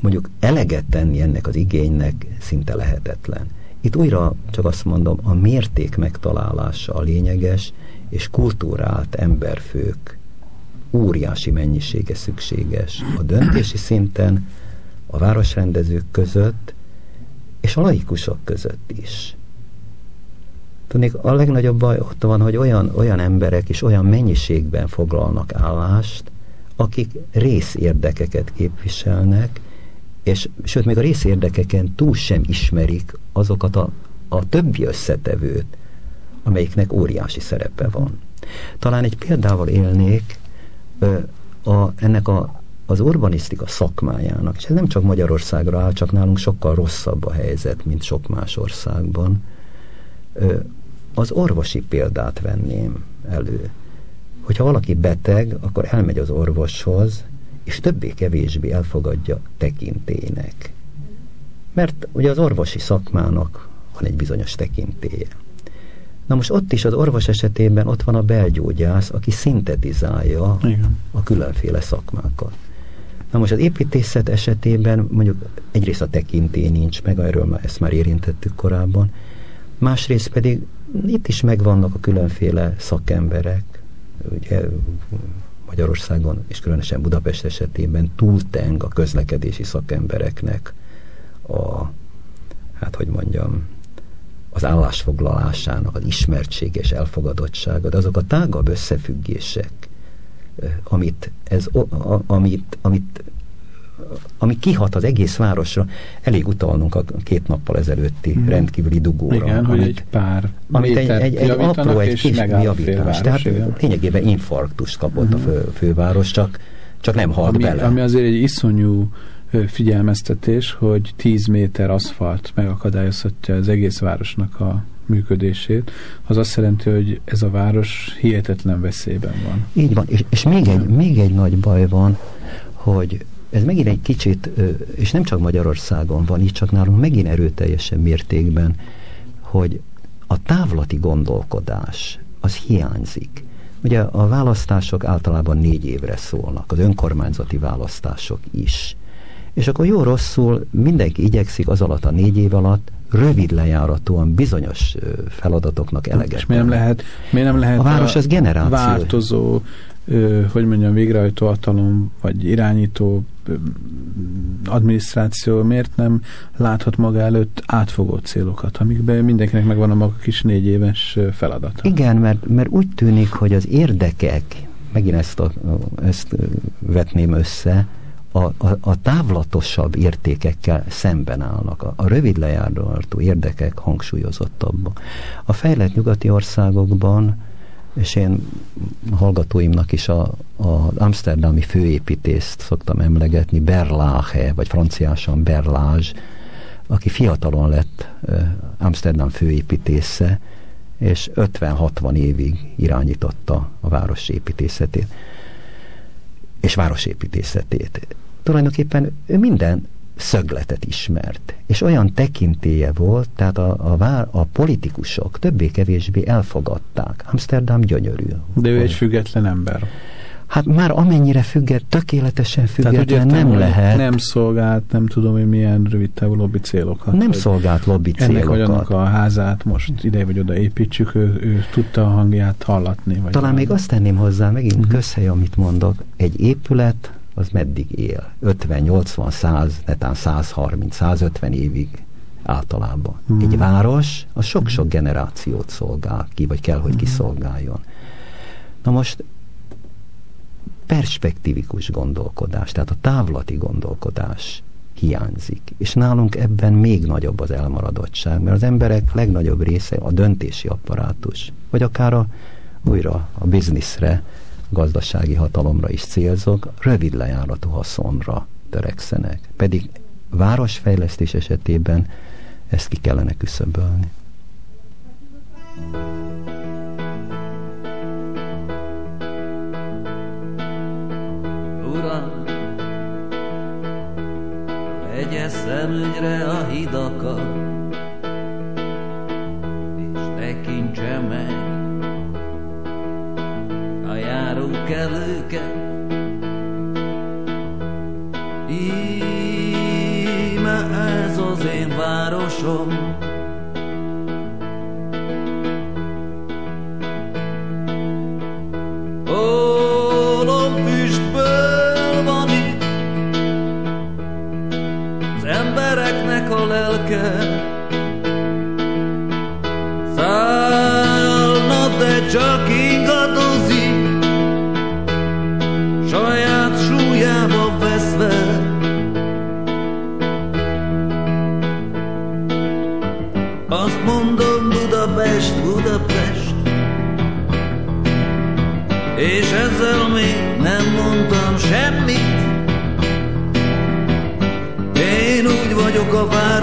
mondjuk eleget tenni ennek az igénynek szinte lehetetlen. Itt újra csak azt mondom, a mérték megtalálása a lényeges, és kultúrált emberfők óriási mennyisége szükséges a döntési szinten, a városrendezők között, és a laikusok között is. Tudnék, a legnagyobb baj ott van, hogy olyan, olyan emberek is olyan mennyiségben foglalnak állást, akik részérdekeket képviselnek, és sőt, még a részérdekeken túl sem ismerik azokat a, a többi összetevőt, amelyiknek óriási szerepe van. Talán egy példával élnék a, ennek a, az urbanisztika szakmájának, és ez nem csak Magyarországra áll, csak nálunk sokkal rosszabb a helyzet, mint sok más országban. Az orvosi példát venném elő. Hogyha valaki beteg, akkor elmegy az orvoshoz, és többé-kevésbé elfogadja tekintének. Mert ugye az orvosi szakmának van egy bizonyos tekintélye. Na most ott is az orvos esetében ott van a belgyógyász, aki szintetizálja Igen. a különféle szakmákat. Na most az építészet esetében mondjuk egyrészt a tekintély nincs meg, erről már ezt már érintettük korábban, másrészt pedig itt is megvannak a különféle szakemberek, ugye Magyarországon, és különösen Budapest esetében túlteng a közlekedési szakembereknek a, hát hogy mondjam, az állásfoglalásának az ismertség és elfogadottsága, de azok a tágabb összefüggések, amit, ez, amit, amit ami kihat az egész városra, elég utalnunk a két nappal ezelőtti hmm. rendkívüli dugóra. Igen, amit, hogy egy pár amit egy, egy, egy apró, egy kis javítás. Tehát igen. lényegében infarktust kapott hmm. a fő, főváros, csak, csak nem halt ami, bele. Ami azért egy iszonyú figyelmeztetés, hogy 10 méter aszfalt megakadályozhatja az egész városnak a működését, az azt jelenti, hogy ez a város hihetetlen veszélyben van. Így van, és, és még, egy, még egy nagy baj van, hogy ez megint egy kicsit, és nem csak Magyarországon van, így csak nálunk megint erőteljesen mértékben, hogy a távlati gondolkodás az hiányzik. Ugye a választások általában négy évre szólnak, az önkormányzati választások is. És akkor jó-rosszul mindenki igyekszik az alatt a négy év alatt rövid lejáratóan bizonyos feladatoknak eleget. És miért nem lehet, miért nem lehet a város ez generáció. változó, hogy mondjam, végrehajtó hatalom, vagy irányító adminisztráció miért nem láthat maga előtt átfogó célokat, amikben mindenkinek megvan a maga kis négy éves feladata? Igen, mert, mert úgy tűnik, hogy az érdekek, megint ezt, a, ezt vetném össze, a, a, a távlatosabb értékekkel szemben állnak. A, a rövid lejáratú érdekek hangsúlyozottabbak. A fejlett nyugati országokban és én hallgatóimnak is a, amsterdami főépítést szoktam emlegetni, Berlage, vagy franciásan Berlage, aki fiatalon lett Amsterdam főépítésze, és 50-60 évig irányította a város építészetét és városépítészetét. Tulajdonképpen ő minden szögletet ismert, és olyan tekintéje volt, tehát a, a, vár, a politikusok többé-kevésbé elfogadták. Amsterdam gyönyörű. De ő egy független ember. Hát már amennyire függet, tökéletesen független nem értem, lehet. Nem szolgált, nem tudom, hogy milyen rövid távú lobby célokat. Nem szolgált lobby célokat. Ennek vagy a házát most ide vagy oda építsük, ő, ő tudta a hangját hallatni. Vagy Talán még azt tenném hozzá, megint uh-huh. közhely, amit mondok, egy épület az meddig él? 50, 80, 100, netán 130, 150 évig általában. Mm. Egy város az sok-sok generációt szolgál ki, vagy kell, hogy mm. kiszolgáljon. Na most perspektívikus gondolkodás, tehát a távlati gondolkodás hiányzik. És nálunk ebben még nagyobb az elmaradottság, mert az emberek legnagyobb része a döntési apparátus, vagy akár a, újra a bizniszre gazdasági hatalomra is célzok, rövid lejáratú haszonra törekszenek. Pedig városfejlesztés esetében ezt ki kellene küszöbölni. Uram, vegye szemügyre a hidakat, és tekintse meg járunk el őket. Íme ez az én városom, Ólom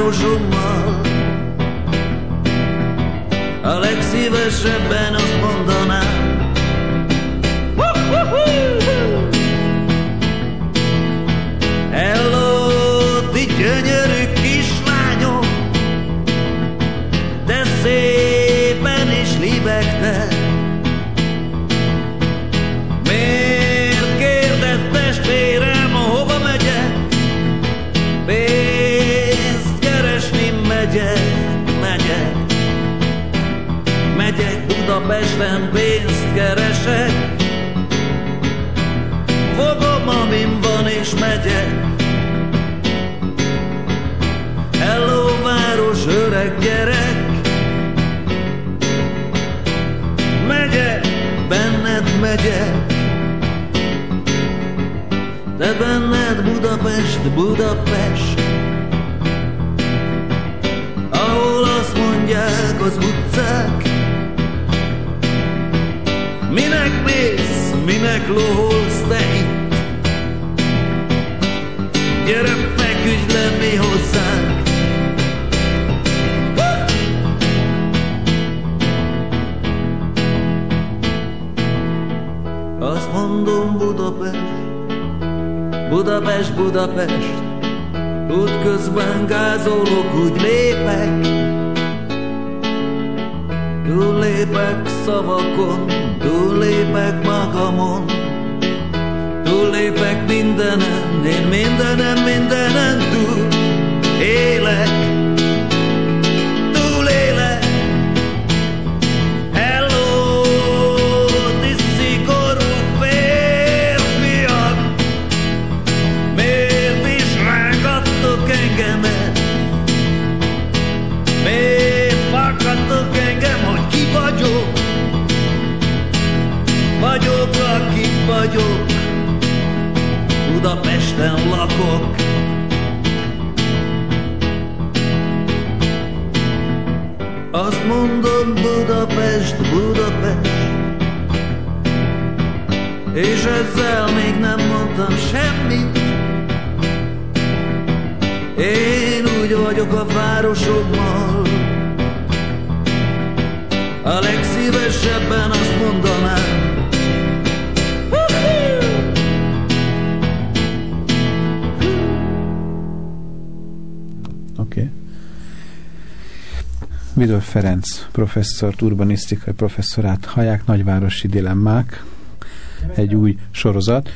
a városommal A legszívesebben azt mondanám Budapesten, pénzt keresek. Fogom, amim van, és megyek. Hello, város, öreg gyerek, megyek, benned megyek. De benned Budapest, Budapest, ahol azt mondják az utcák, minek mész, minek loholsz te itt? Gyere, feküdj le mi hozzánk, mondom Budapest, Budapest, Budapest, út közben gázolok, úgy lépek, túllépek szavakon, túllépek magamon, túllépek mindenen, én mindenen, mindenen túl élek. Lopok. Azt mondom Budapest, Budapest, és ezzel még nem mondtam semmit. Én úgy vagyok a városokmal, a legszívesebben azt mondanám, Vidor Ferenc professzort, urbanisztikai professzorát hallják, nagyvárosi dilemmák, egy új sorozat,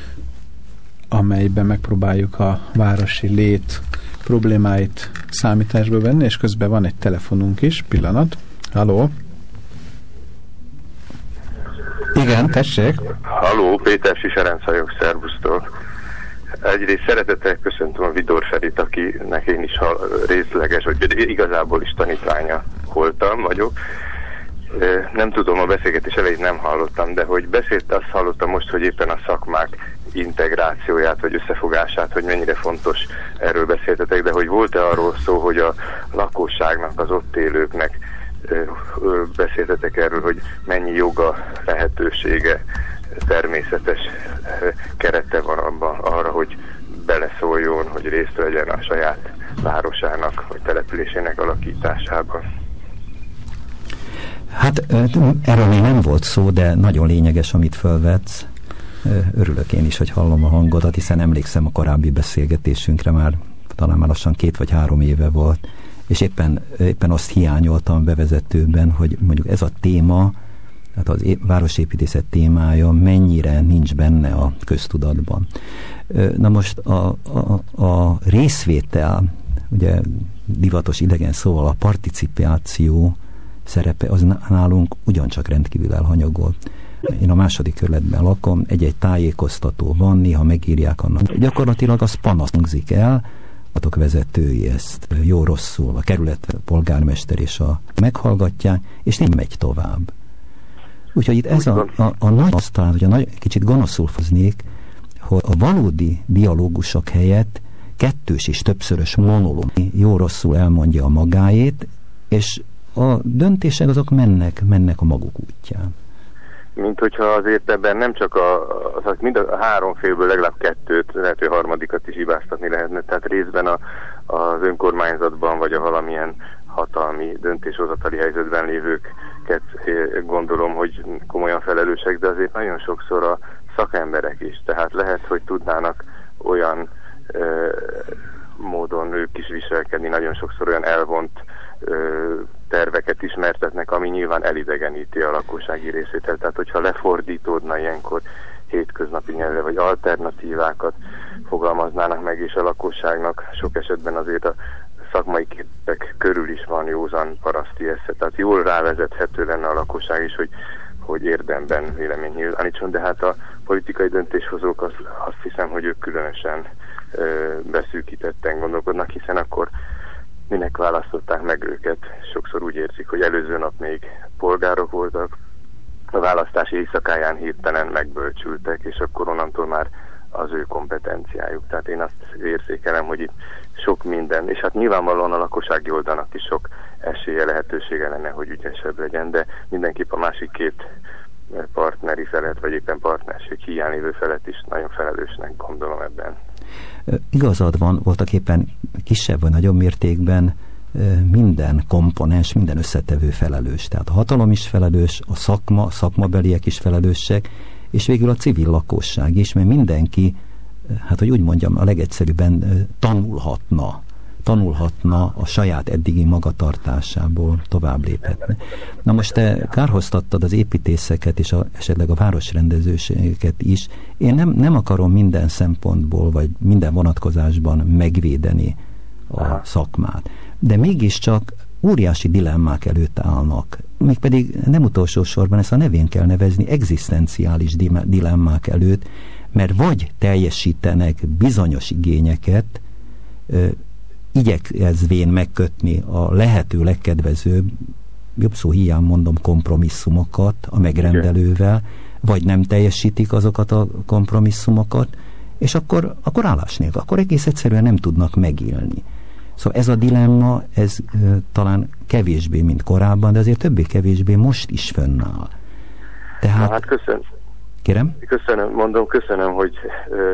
amelyben megpróbáljuk a városi lét problémáit számításba venni, és közben van egy telefonunk is, pillanat. Halló? Igen, tessék. Halló, Péter Siserenc vagyok, szervusztól. Egyrészt szeretettel köszöntöm a Vidor Ferit, akinek én is részleges, vagy igazából is tanítványa voltam, vagyok. Nem tudom, a beszélgetés elején nem hallottam, de hogy beszélt, azt hallottam most, hogy éppen a szakmák integrációját, vagy összefogását, hogy mennyire fontos erről beszéltetek, de hogy volt-e arról szó, hogy a lakosságnak, az ott élőknek beszéltetek erről, hogy mennyi joga, lehetősége, természetes kerete van abban arra, hogy beleszóljon, hogy részt vegyen a saját városának vagy településének alakításában. Hát erről még nem volt szó, de nagyon lényeges, amit felvetsz. Örülök én is, hogy hallom a hangodat, hiszen emlékszem a korábbi beszélgetésünkre már talán már lassan két vagy három éve volt, és éppen, éppen azt hiányoltam bevezetőben, hogy mondjuk ez a téma, tehát az városépítészet témája mennyire nincs benne a köztudatban. Na most a, a, a részvétel, ugye divatos idegen szóval a participáció szerepe az nálunk ugyancsak rendkívül elhanyagolt. Én a második körletben lakom, egy-egy tájékoztató van, néha megírják annak. Gyakorlatilag az panasz hangzik el, atok vezetői ezt jó-rosszul, a kerület polgármester és a meghallgatják, és nem megy tovább. Úgyhogy itt ez a, a, a nagy, azt talán, hogy a nagy, kicsit gonoszul foznék, hogy a valódi dialógusok helyett kettős és többszörös monológ jó-rosszul elmondja a magáét, és a döntések azok mennek, mennek a maguk útján. Mint hogyha azért ebben nem csak a, az, mind a három félből legalább kettőt, lehet, hogy harmadikat is hibáztatni lehetne, tehát részben a, az önkormányzatban, vagy a valamilyen hatalmi döntéshozatali helyzetben lévőket gondolom, hogy komolyan felelősek, de azért nagyon sokszor a szakemberek is. Tehát lehet, hogy tudnának olyan ö, módon ők is viselkedni, nagyon sokszor olyan elvont terveket ismertetnek, ami nyilván elidegeníti a lakossági részvételt. Tehát, hogyha lefordítódna ilyenkor hétköznapi nyelvre, vagy alternatívákat fogalmaznának meg, és a lakosságnak sok esetben azért a szakmai képek körül is van józan paraszti esze. Tehát jól rávezethető lenne a lakosság is, hogy, hogy érdemben vélemény nyilvánítson, de hát a politikai döntéshozók azt, azt hiszem, hogy ők különösen ö, beszűkítetten gondolkodnak, hiszen akkor minek választották meg őket. Sokszor úgy érzik, hogy előző nap még polgárok voltak, a választási éjszakáján hirtelen megbölcsültek, és akkor onnantól már az ő kompetenciájuk. Tehát én azt érzékelem, hogy itt sok minden, és hát nyilvánvalóan a lakossági oldalnak is sok esélye, lehetősége lenne, hogy ügyesebb legyen, de mindenképp a másik két partneri felet, vagy éppen partnerség hiánylévő felet is nagyon felelősnek gondolom ebben. Igazad van, voltak éppen kisebb vagy nagyobb mértékben minden komponens, minden összetevő felelős. Tehát a hatalom is felelős, a szakma, a szakmabeliek is felelősek, és végül a civil lakosság is, mert mindenki, hát hogy úgy mondjam, a legegyszerűbben tanulhatna tanulhatna a saját eddigi magatartásából tovább léphetne. Na most te kárhoztattad az építészeket és a, esetleg a városrendezőségeket is. Én nem, nem akarom minden szempontból, vagy minden vonatkozásban megvédeni a szakmát. De mégiscsak óriási dilemmák előtt állnak. Mégpedig nem utolsó sorban ezt a nevén kell nevezni egzisztenciális dilemmák előtt, mert vagy teljesítenek bizonyos igényeket, igyekezvén megkötni a lehető legkedvezőbb, jobb szó hiány mondom, kompromisszumokat a megrendelővel, vagy nem teljesítik azokat a kompromisszumokat, és akkor, akkor állás nélkül, akkor egész egyszerűen nem tudnak megélni. Szóval ez a dilemma, ez ö, talán kevésbé, mint korábban, de azért többé-kevésbé most is fönnáll. Tehát... Na, hát köszönöm. Kérem? Köszönöm, mondom, köszönöm, hogy ö,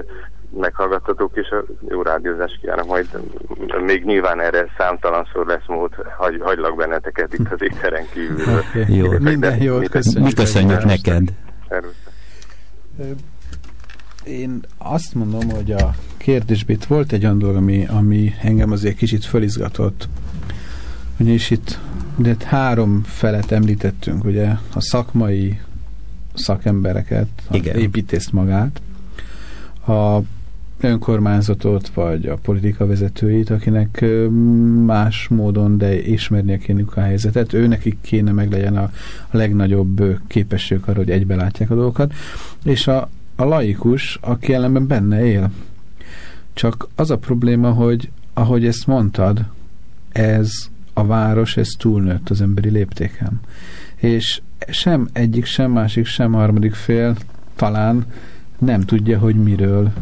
meghallgattatok, és a jó rádiózást kívánom, majd még nyilván erre számtalanszor lesz mód, hagy, hagylak benneteket itt az étterem kívül. Okay. Jó. Minden jót, köszönjük. Mi köszönjük neked. Én azt mondom, hogy a kérdésben itt volt egy olyan dolog, ami, ami engem azért kicsit fölizgatott. Ugyanis itt de három felet említettünk, ugye a szakmai szakembereket, Igen. a építészt magát, a önkormányzatot, vagy a politika vezetőit, akinek más módon, de ismernie kéne a helyzetet. Ő nekik kéne meg legyen a, a legnagyobb képesség arra, hogy egybe látják a dolgokat. És a, a laikus, aki ellenben benne él. Csak az a probléma, hogy ahogy ezt mondtad, ez a város, ez túlnőtt az emberi léptéken. És sem egyik, sem másik, sem harmadik fél talán nem tudja, hogy miről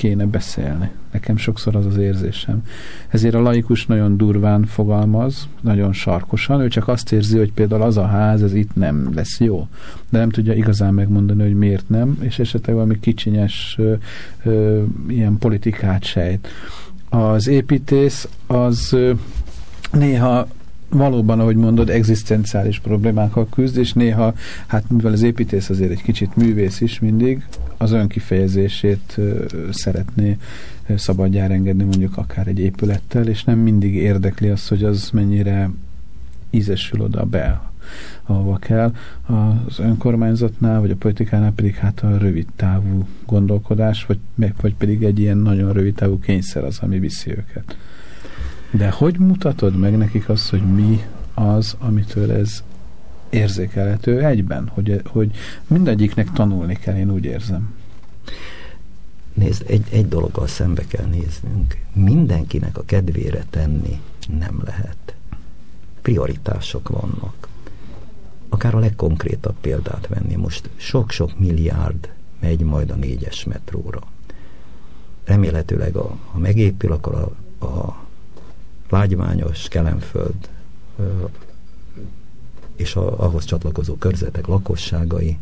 kéne beszélni. Nekem sokszor az az érzésem. Ezért a laikus nagyon durván fogalmaz, nagyon sarkosan, ő csak azt érzi, hogy például az a ház, ez itt nem lesz jó. De nem tudja igazán megmondani, hogy miért nem, és esetleg valami kicsinyes ö, ö, ilyen politikát sejt. Az építész az ö, néha valóban, ahogy mondod, egzisztenciális problémákkal küzd, és néha, hát mivel az építész azért egy kicsit művész is mindig, az önkifejezését szeretné ö, szabadjára engedni mondjuk akár egy épülettel, és nem mindig érdekli az, hogy az mennyire ízesül oda be, ahova kell. Az önkormányzatnál, vagy a politikánál pedig hát a rövid távú gondolkodás, vagy, vagy pedig egy ilyen nagyon rövid távú kényszer az, ami viszi őket. De hogy mutatod meg nekik azt, hogy mi az, amitől ez érzékelhető egyben? Hogy, hogy mindegyiknek tanulni kell, én úgy érzem. Nézd, egy, egy dologgal szembe kell néznünk. Mindenkinek a kedvére tenni nem lehet. Prioritások vannak. Akár a legkonkrétabb példát venni. Most sok-sok milliárd megy majd a négyes metróra. Remélhetőleg, a, ha megépül, akkor a, a lágyványos Kelemföld és a, ahhoz csatlakozó körzetek lakosságai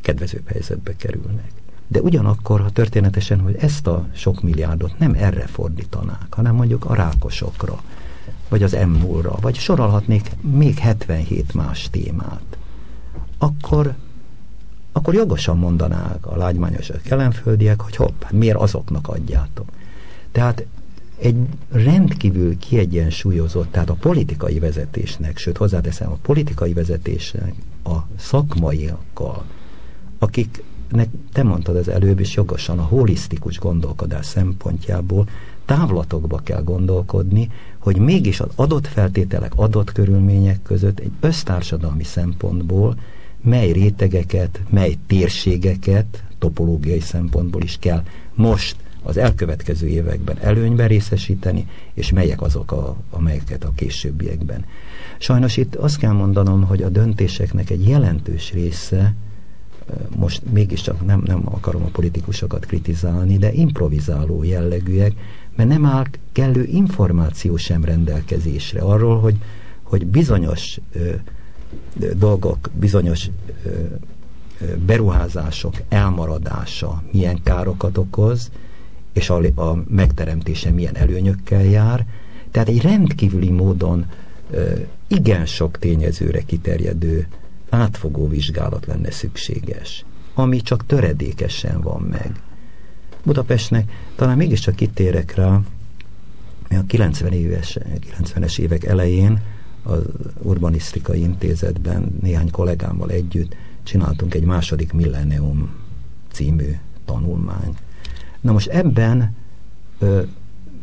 kedvezőbb helyzetbe kerülnek. De ugyanakkor, ha történetesen, hogy ezt a sok milliárdot nem erre fordítanák, hanem mondjuk a rákosokra, vagy az emmúlra, vagy sorolhatnék még 77 más témát, akkor, akkor jogosan mondanák a lágymányos kelemföldiek, hogy hopp, miért azoknak adjátok. Tehát egy rendkívül kiegyensúlyozott, tehát a politikai vezetésnek, sőt hozzáteszem, a politikai vezetésnek a szakmaiakkal, akiknek te mondtad az előbb is jogosan a holisztikus gondolkodás szempontjából távlatokba kell gondolkodni, hogy mégis az adott feltételek, adott körülmények között egy össztársadalmi szempontból mely rétegeket, mely térségeket topológiai szempontból is kell most az elkövetkező években előnyben részesíteni, és melyek azok, a, amelyeket a későbbiekben. Sajnos itt azt kell mondanom, hogy a döntéseknek egy jelentős része, most mégiscsak nem, nem akarom a politikusokat kritizálni, de improvizáló jellegűek, mert nem áll kellő információ sem rendelkezésre arról, hogy, hogy bizonyos ö, dolgok, bizonyos ö, beruházások elmaradása milyen károkat okoz, és a, a megteremtése milyen előnyökkel jár. Tehát egy rendkívüli módon igen sok tényezőre kiterjedő átfogó vizsgálat lenne szükséges, ami csak töredékesen van meg. Budapestnek talán mégiscsak kitérek rá, a 90 éves, 90-es évek elején az Urbanisztikai Intézetben néhány kollégámmal együtt csináltunk egy második millennium című tanulmányt, Na most ebben ö,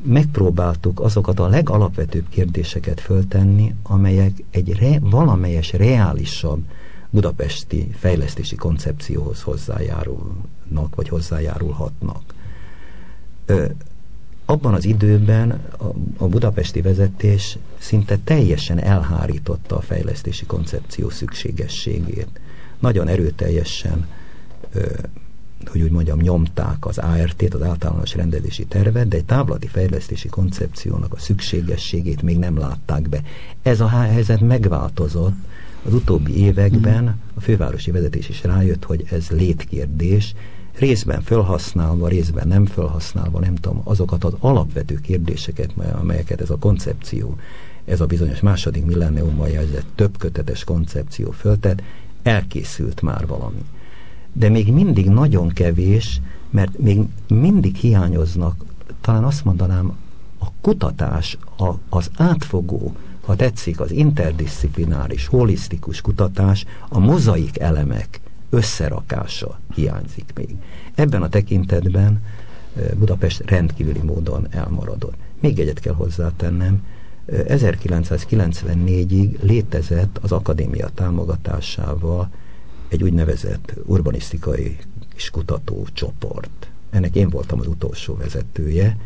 megpróbáltuk azokat a legalapvetőbb kérdéseket föltenni, amelyek egy re, valamelyes reálisabb budapesti fejlesztési koncepcióhoz hozzájárulnak, vagy hozzájárulhatnak. Ö, abban az időben a, a budapesti vezetés szinte teljesen elhárította a fejlesztési koncepció szükségességét. Nagyon erőteljesen ö, hogy úgy mondjam, nyomták az ART-t, az általános rendezési tervet, de egy távlati fejlesztési koncepciónak a szükségességét még nem látták be. Ez a helyzet megváltozott, az utóbbi években a fővárosi vezetés is rájött, hogy ez létkérdés, részben felhasználva, részben nem felhasználva, nem tudom, azokat az alapvető kérdéseket, amelyeket ez a koncepció, ez a bizonyos második millenniumban jelzett több kötetes koncepció föltett, elkészült már valami. De még mindig nagyon kevés, mert még mindig hiányoznak, talán azt mondanám, a kutatás, a, az átfogó, ha tetszik, az interdisziplináris, holisztikus kutatás, a mozaik elemek összerakása hiányzik még. Ebben a tekintetben Budapest rendkívüli módon elmaradott. Még egyet kell hozzátennem, 1994-ig létezett az akadémia támogatásával egy úgynevezett urbanisztikai és kutató csoport. Ennek én voltam az utolsó vezetője,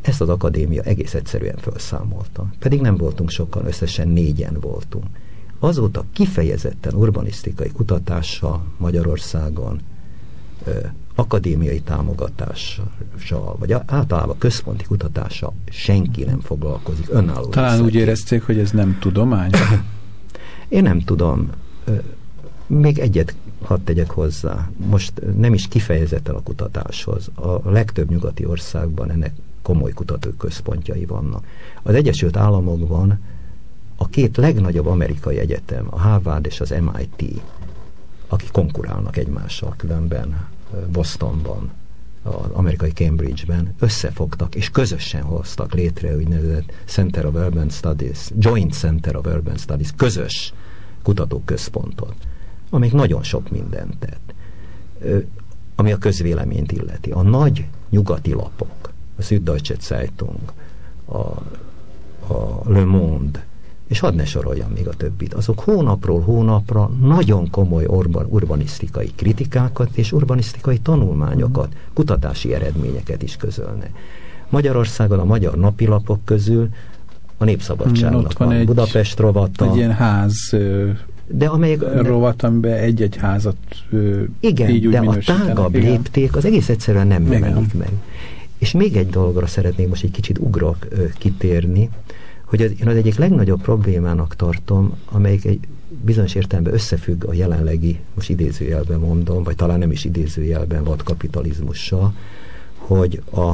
ezt az akadémia egész egyszerűen felszámolta. Pedig nem voltunk sokan, összesen négyen voltunk. Azóta kifejezetten urbanisztikai kutatással Magyarországon akadémiai támogatással, vagy általában központi kutatással senki nem foglalkozik önálló. Talán úgy érezték, hogy ez nem tudomány? Én nem tudom. Még egyet hadd tegyek hozzá. Most nem is kifejezetten a kutatáshoz. A legtöbb nyugati országban ennek komoly kutatóközpontjai vannak. Az Egyesült Államokban a két legnagyobb amerikai egyetem, a Harvard és az MIT, akik konkurálnak egymással különben Bostonban, az amerikai Cambridge-ben összefogtak, és közösen hoztak létre úgynevezett Center of Urban Studies, Joint Center of Urban Studies, közös kutatóközpontot, amelyik nagyon sok mindent tett, ami a közvéleményt illeti. A nagy nyugati lapok, a Süddeutsche Zeitung, a, a Le Monde, és hadd ne soroljam még a többit, azok hónapról hónapra nagyon komoly urban, urbanisztikai kritikákat és urbanisztikai tanulmányokat, kutatási eredményeket is közölne. Magyarországon a magyar napilapok közül a Népszabadságnak van, van egy, Budapest rovata. Egy ilyen ház de amelyek, rovat, amiben egy-egy házat igen, így de a tágabb igen. lépték az egész egyszerűen nem jelenik meg. És még egy dologra szeretnék most egy kicsit ugrok kitérni, hogy az, én az egyik legnagyobb problémának tartom, amelyik egy bizonyos értelemben összefügg a jelenlegi, most idézőjelben mondom, vagy talán nem is idézőjelben vad kapitalizmussal, hogy a,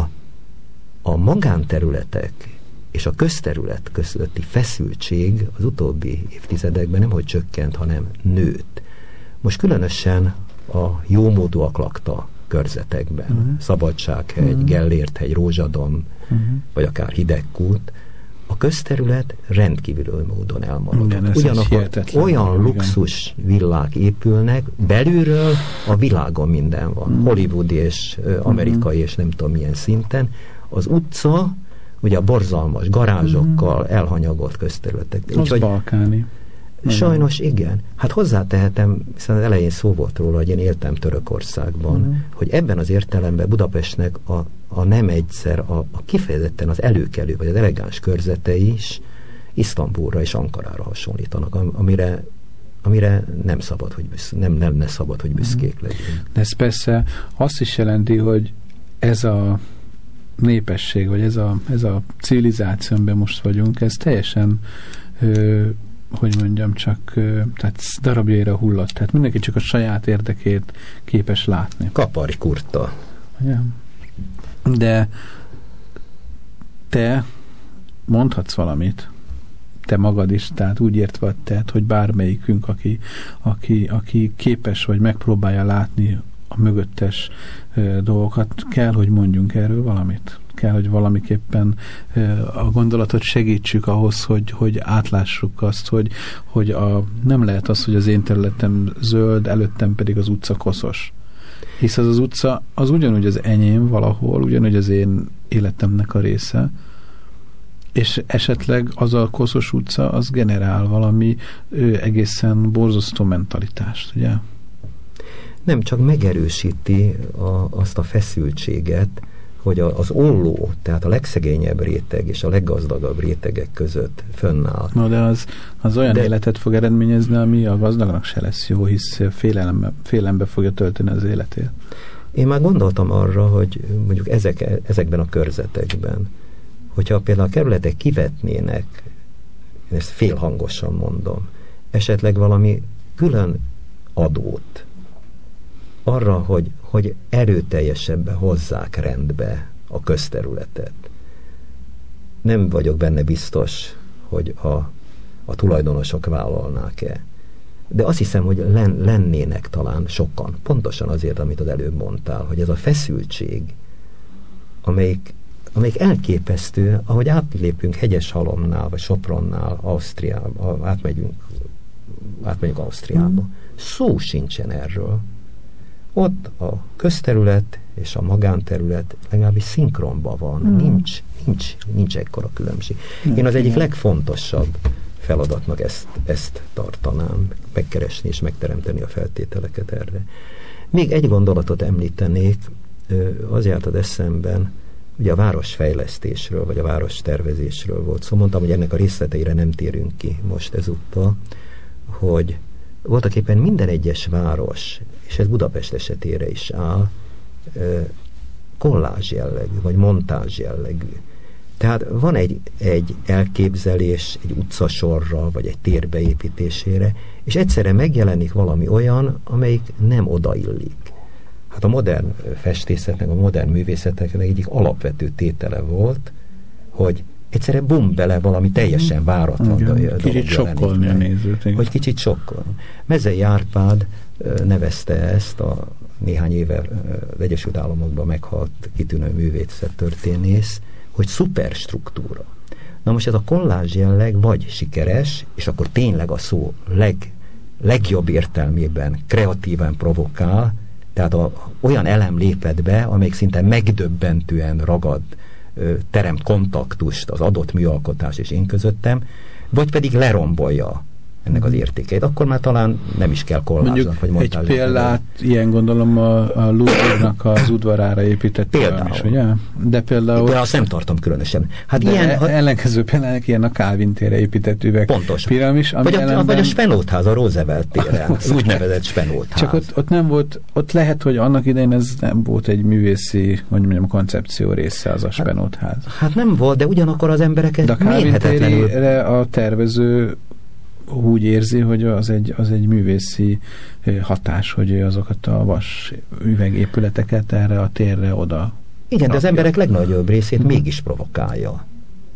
a magánterületek és a közterület közötti feszültség az utóbbi évtizedekben nem hogy csökkent, hanem nőtt. Most különösen a jómódúak lakta körzetekben, uh-huh. Szabadsághegy, uh-huh. Gellérthegy, Rózsadom, uh-huh. vagy akár Hidegkút, a közterület rendkívül módon elmaradott. Ugyanakkor olyan luxus villák épülnek, belülről a világon minden van. Mm. Hollywoodi és amerikai mm. és nem tudom milyen szinten. Az utca, ugye a borzalmas garázsokkal mm. elhanyagolt közterületek. Az Úgyhogy, balkáni. Sajnos igen. Hát hozzátehetem, hiszen az elején szó volt róla, hogy én éltem Törökországban, mm. hogy ebben az értelemben Budapestnek a, a nem egyszer, a, a kifejezetten az előkelő, vagy az elegáns körzete is Isztambulra és Ankarára hasonlítanak, amire amire nem szabad, hogy büsz, nem, nem, nem szabad, hogy büszkék mhm. legyünk. De ez persze azt is jelenti, hogy ez a népesség, vagy ez a, ez a civilizáció, amiben most vagyunk, ez teljesen ö, hogy mondjam, csak tehát darabjaira hullott. Tehát mindenki csak a saját érdekét képes látni. Kapari kurta. Ja. De te mondhatsz valamit, te magad is, tehát úgy értve tehát, hogy bármelyikünk, aki, aki, aki képes vagy megpróbálja látni a mögöttes dolgokat, kell, hogy mondjunk erről valamit kell, hogy valamiképpen a gondolatot segítsük ahhoz, hogy, hogy átlássuk azt, hogy, hogy a, nem lehet az, hogy az én területem zöld, előttem pedig az utca koszos. Hisz az az utca, az ugyanúgy az enyém valahol, ugyanúgy az én életemnek a része, és esetleg az a koszos utca, az generál valami ő, egészen borzasztó mentalitást, ugye? Nem, csak megerősíti a, azt a feszültséget, hogy az olló, tehát a legszegényebb réteg és a leggazdagabb rétegek között fönnáll. No, de az, az olyan de, életet fog eredményezni, ami a gazdagnak se lesz jó, hisz félelembe, félelembe fogja tölteni az életét. Én már gondoltam arra, hogy mondjuk ezek, ezekben a körzetekben, hogyha például a kerületek kivetnének, én ezt félhangosan mondom, esetleg valami külön adót arra, hogy, hogy erőteljesebben hozzák rendbe a közterületet. Nem vagyok benne biztos, hogy a, a tulajdonosok vállalnák-e. De azt hiszem, hogy len, lennének talán sokan, pontosan azért, amit az előbb mondtál, hogy ez a feszültség, amelyik, amelyik elképesztő, ahogy átlépünk Hegyeshalomnál, vagy Sopronnál, Ausztriába, átmegyünk, átmegyünk Ausztriába, mm. szó sincsen erről. Ott a közterület és a magánterület legalábbis szinkronban van, mm. nincs, nincs, nincs ekkora különbség. Én az egyik legfontosabb feladatnak ezt, ezt tartanám, megkeresni és megteremteni a feltételeket erre. Még egy gondolatot említenék, az járt az eszemben, ugye a városfejlesztésről, vagy a város tervezésről volt szó. Szóval mondtam, hogy ennek a részleteire nem térünk ki most ezúttal, hogy voltak éppen minden egyes város, és ez Budapest esetére is áll, kollázs jellegű, vagy montázs jellegű. Tehát van egy, egy elképzelés egy utcasorra, vagy egy tér beépítésére, és egyszerre megjelenik valami olyan, amelyik nem odaillik. Hát a modern festészetnek, a modern művészeteknek egyik alapvető tétele volt, hogy egyszerre bum bele valami teljesen váratlan dolog. Kicsit sokkolni a nézőt. Hogy kicsit sokkolni. Mezei Árpád nevezte ezt a néhány éve az Egyesült Államokban meghalt kitűnő művészet történész, hogy szuperstruktúra. Na most ez a kollázs jelleg vagy sikeres, és akkor tényleg a szó leg, legjobb értelmében kreatíven provokál, tehát a, olyan elem lépett be, amelyik szinte megdöbbentően ragad, teremt kontaktust az adott műalkotás és én közöttem, vagy pedig lerombolja ennek az értékeit, akkor már talán nem is kell kolláznak, vagy Egy példát, ilyen gondolom a, a Louvre-nak az udvarára épített például. is, ugye? De például... De azt nem tartom különösen. Hát de ilyen, ha... ellenkező például ilyen a Calvin tére épített üveg Pontos. piramis. Ami vagy, a, ellenben... vagy a Spenótház, a Roosevelt téren, úgynevezett Spenótház. Csak ott, ott, nem volt, ott lehet, hogy annak idején ez nem volt egy művészi, hogy mondjam, koncepció része az a Spenótház. Hát, hát nem volt, de ugyanakkor az embereket de a Calvin a tervező úgy érzi, hogy az egy, az egy művészi hatás, hogy azokat a vas üvegépületeket erre a térre oda Igen, rakja. de az emberek legnagyobb részét uh-huh. mégis provokálja.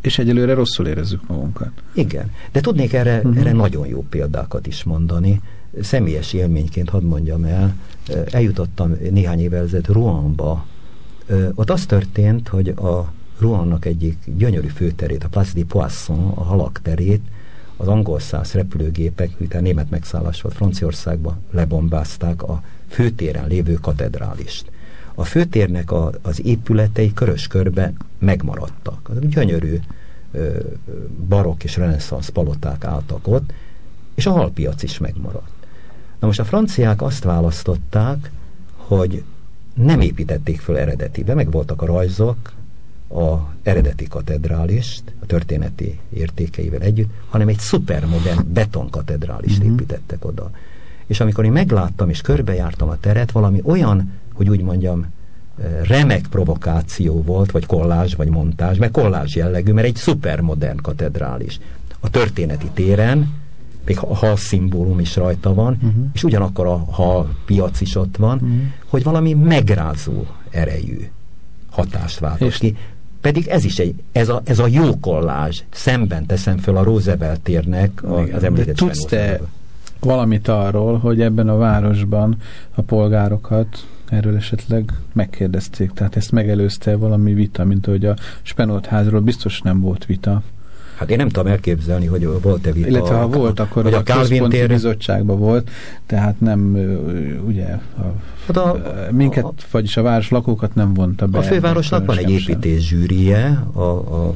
És egyelőre rosszul érezzük magunkat. Igen, de tudnék erre, uh-huh. erre nagyon jó példákat is mondani. Személyes élményként hadd mondjam el, eljutottam néhány évvel ezelőtt Roanba. Ott az történt, hogy a Roannak egyik gyönyörű főterét, a Place de Poisson, a halak terét az angol száz repülőgépek, miután német megszállás volt Franciaországban, lebombázták a főtéren lévő katedrálist. A főtérnek a, az épületei körös körbe megmaradtak. Az gyönyörű ö, barokk és reneszánsz paloták álltak ott, és a halpiac is megmaradt. Na most a franciák azt választották, hogy nem építették föl eredetibe, meg voltak a rajzok, a eredeti katedrálist, a történeti értékeivel együtt, hanem egy szupermodern betonkatedrálist mm-hmm. építettek oda. És amikor én megláttam és körbejártam a teret, valami olyan, hogy úgy mondjam, eh, remek provokáció volt, vagy kollázs, vagy montázs, meg kollázs jellegű, mert egy szupermodern katedrális. A történeti téren, még a hal szimbólum is rajta van, uh-huh. és ugyanakkor a hal piac is ott van, uh-huh. hogy valami megrázó erejű hatást váltott és ki. Pedig ez is egy, ez a, ez a jó kollázs. Szemben teszem föl a Roosevelt térnek az említett tudsz te valamit arról, hogy ebben a városban a polgárokat erről esetleg megkérdezték, tehát ezt megelőzte valami vita, mint hogy a Spenót házról biztos nem volt vita. Hát én nem tudom elképzelni, hogy volt-e vita. Illetve ha volt, akkor a, a központi tér... bizottságban volt, tehát nem ugye a, hát a, minket, a, vagyis a város lakókat nem vonta be. A fővárosnak van egy építész zsűrie a, a,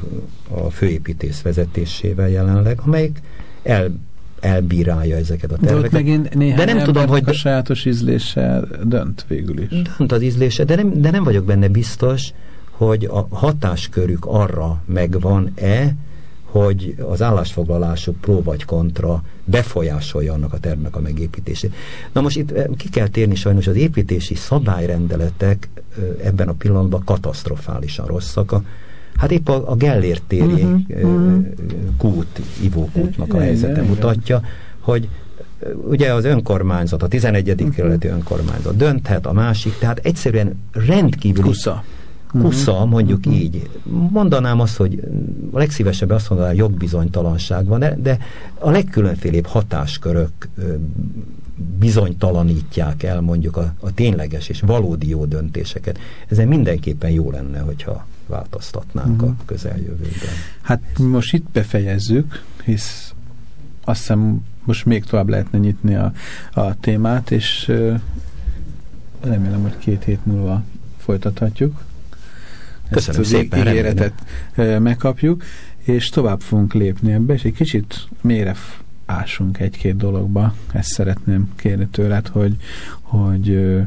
a főépítész vezetésével jelenleg, amelyik el elbírálja ezeket a terveket. De, megint de nem tudom, hogy a sajátos ízléssel dönt végül is. Dönt az ízlése, de nem, de nem vagyok benne biztos, hogy a hatáskörük arra megvan-e, hogy az állásfoglalások pró vagy kontra befolyásolja annak a tervnek a megépítését. Na most itt ki kell térni sajnos, az építési szabályrendeletek ebben a pillanatban katasztrofálisan rosszak. A, hát épp a, a Gellért téri uh-huh, kút, ivókútnak a helyzete mutatja, hogy ugye az önkormányzat, a 11. Uh-huh. kerületi önkormányzat dönthet, a másik, tehát egyszerűen rendkívül... Kusza. Kusza, uh-huh. mondjuk uh-huh. így. Mondanám azt, hogy a legszívesebb azt mondanám, jogbizonytalanság van, de a legkülönfélébb hatáskörök bizonytalanítják el mondjuk a, a tényleges és valódi jó döntéseket. Ezen mindenképpen jó lenne, hogyha változtatnánk uh-huh. a közeljövőben. Hát most itt befejezzük, hisz azt hiszem most még tovább lehetne nyitni a, a témát, és remélem, hogy két hét múlva folytathatjuk. Köszönöm Ezt szépen. ígéretet remélem. megkapjuk, és tovább fogunk lépni ebbe, és egy kicsit mélyre ásunk egy-két dologba. Ezt szeretném kérni tőled, hogy, hogy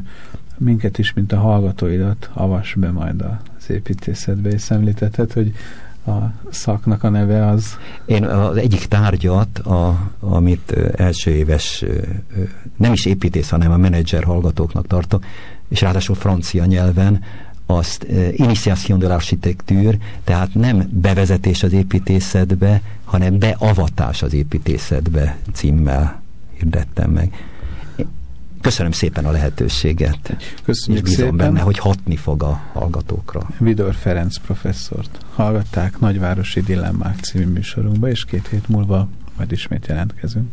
minket is, mint a hallgatóidat avas be majd az építészetbe, és említetted, hogy a szaknak a neve az? Én az egyik tárgyat, a, amit első éves, nem is építész, hanem a menedzser hallgatóknak tartok, és ráadásul francia nyelven, azt Initiation de l'Architecture, tehát nem bevezetés az építészetbe, hanem beavatás az építészetbe címmel hirdettem meg. Köszönöm szépen a lehetőséget. Köszönjük és bízom szépen. benne, hogy hatni fog a hallgatókra. Vidor Ferenc professzort hallgatták Nagyvárosi Dilemmák című műsorunkba, és két hét múlva majd ismét jelentkezünk.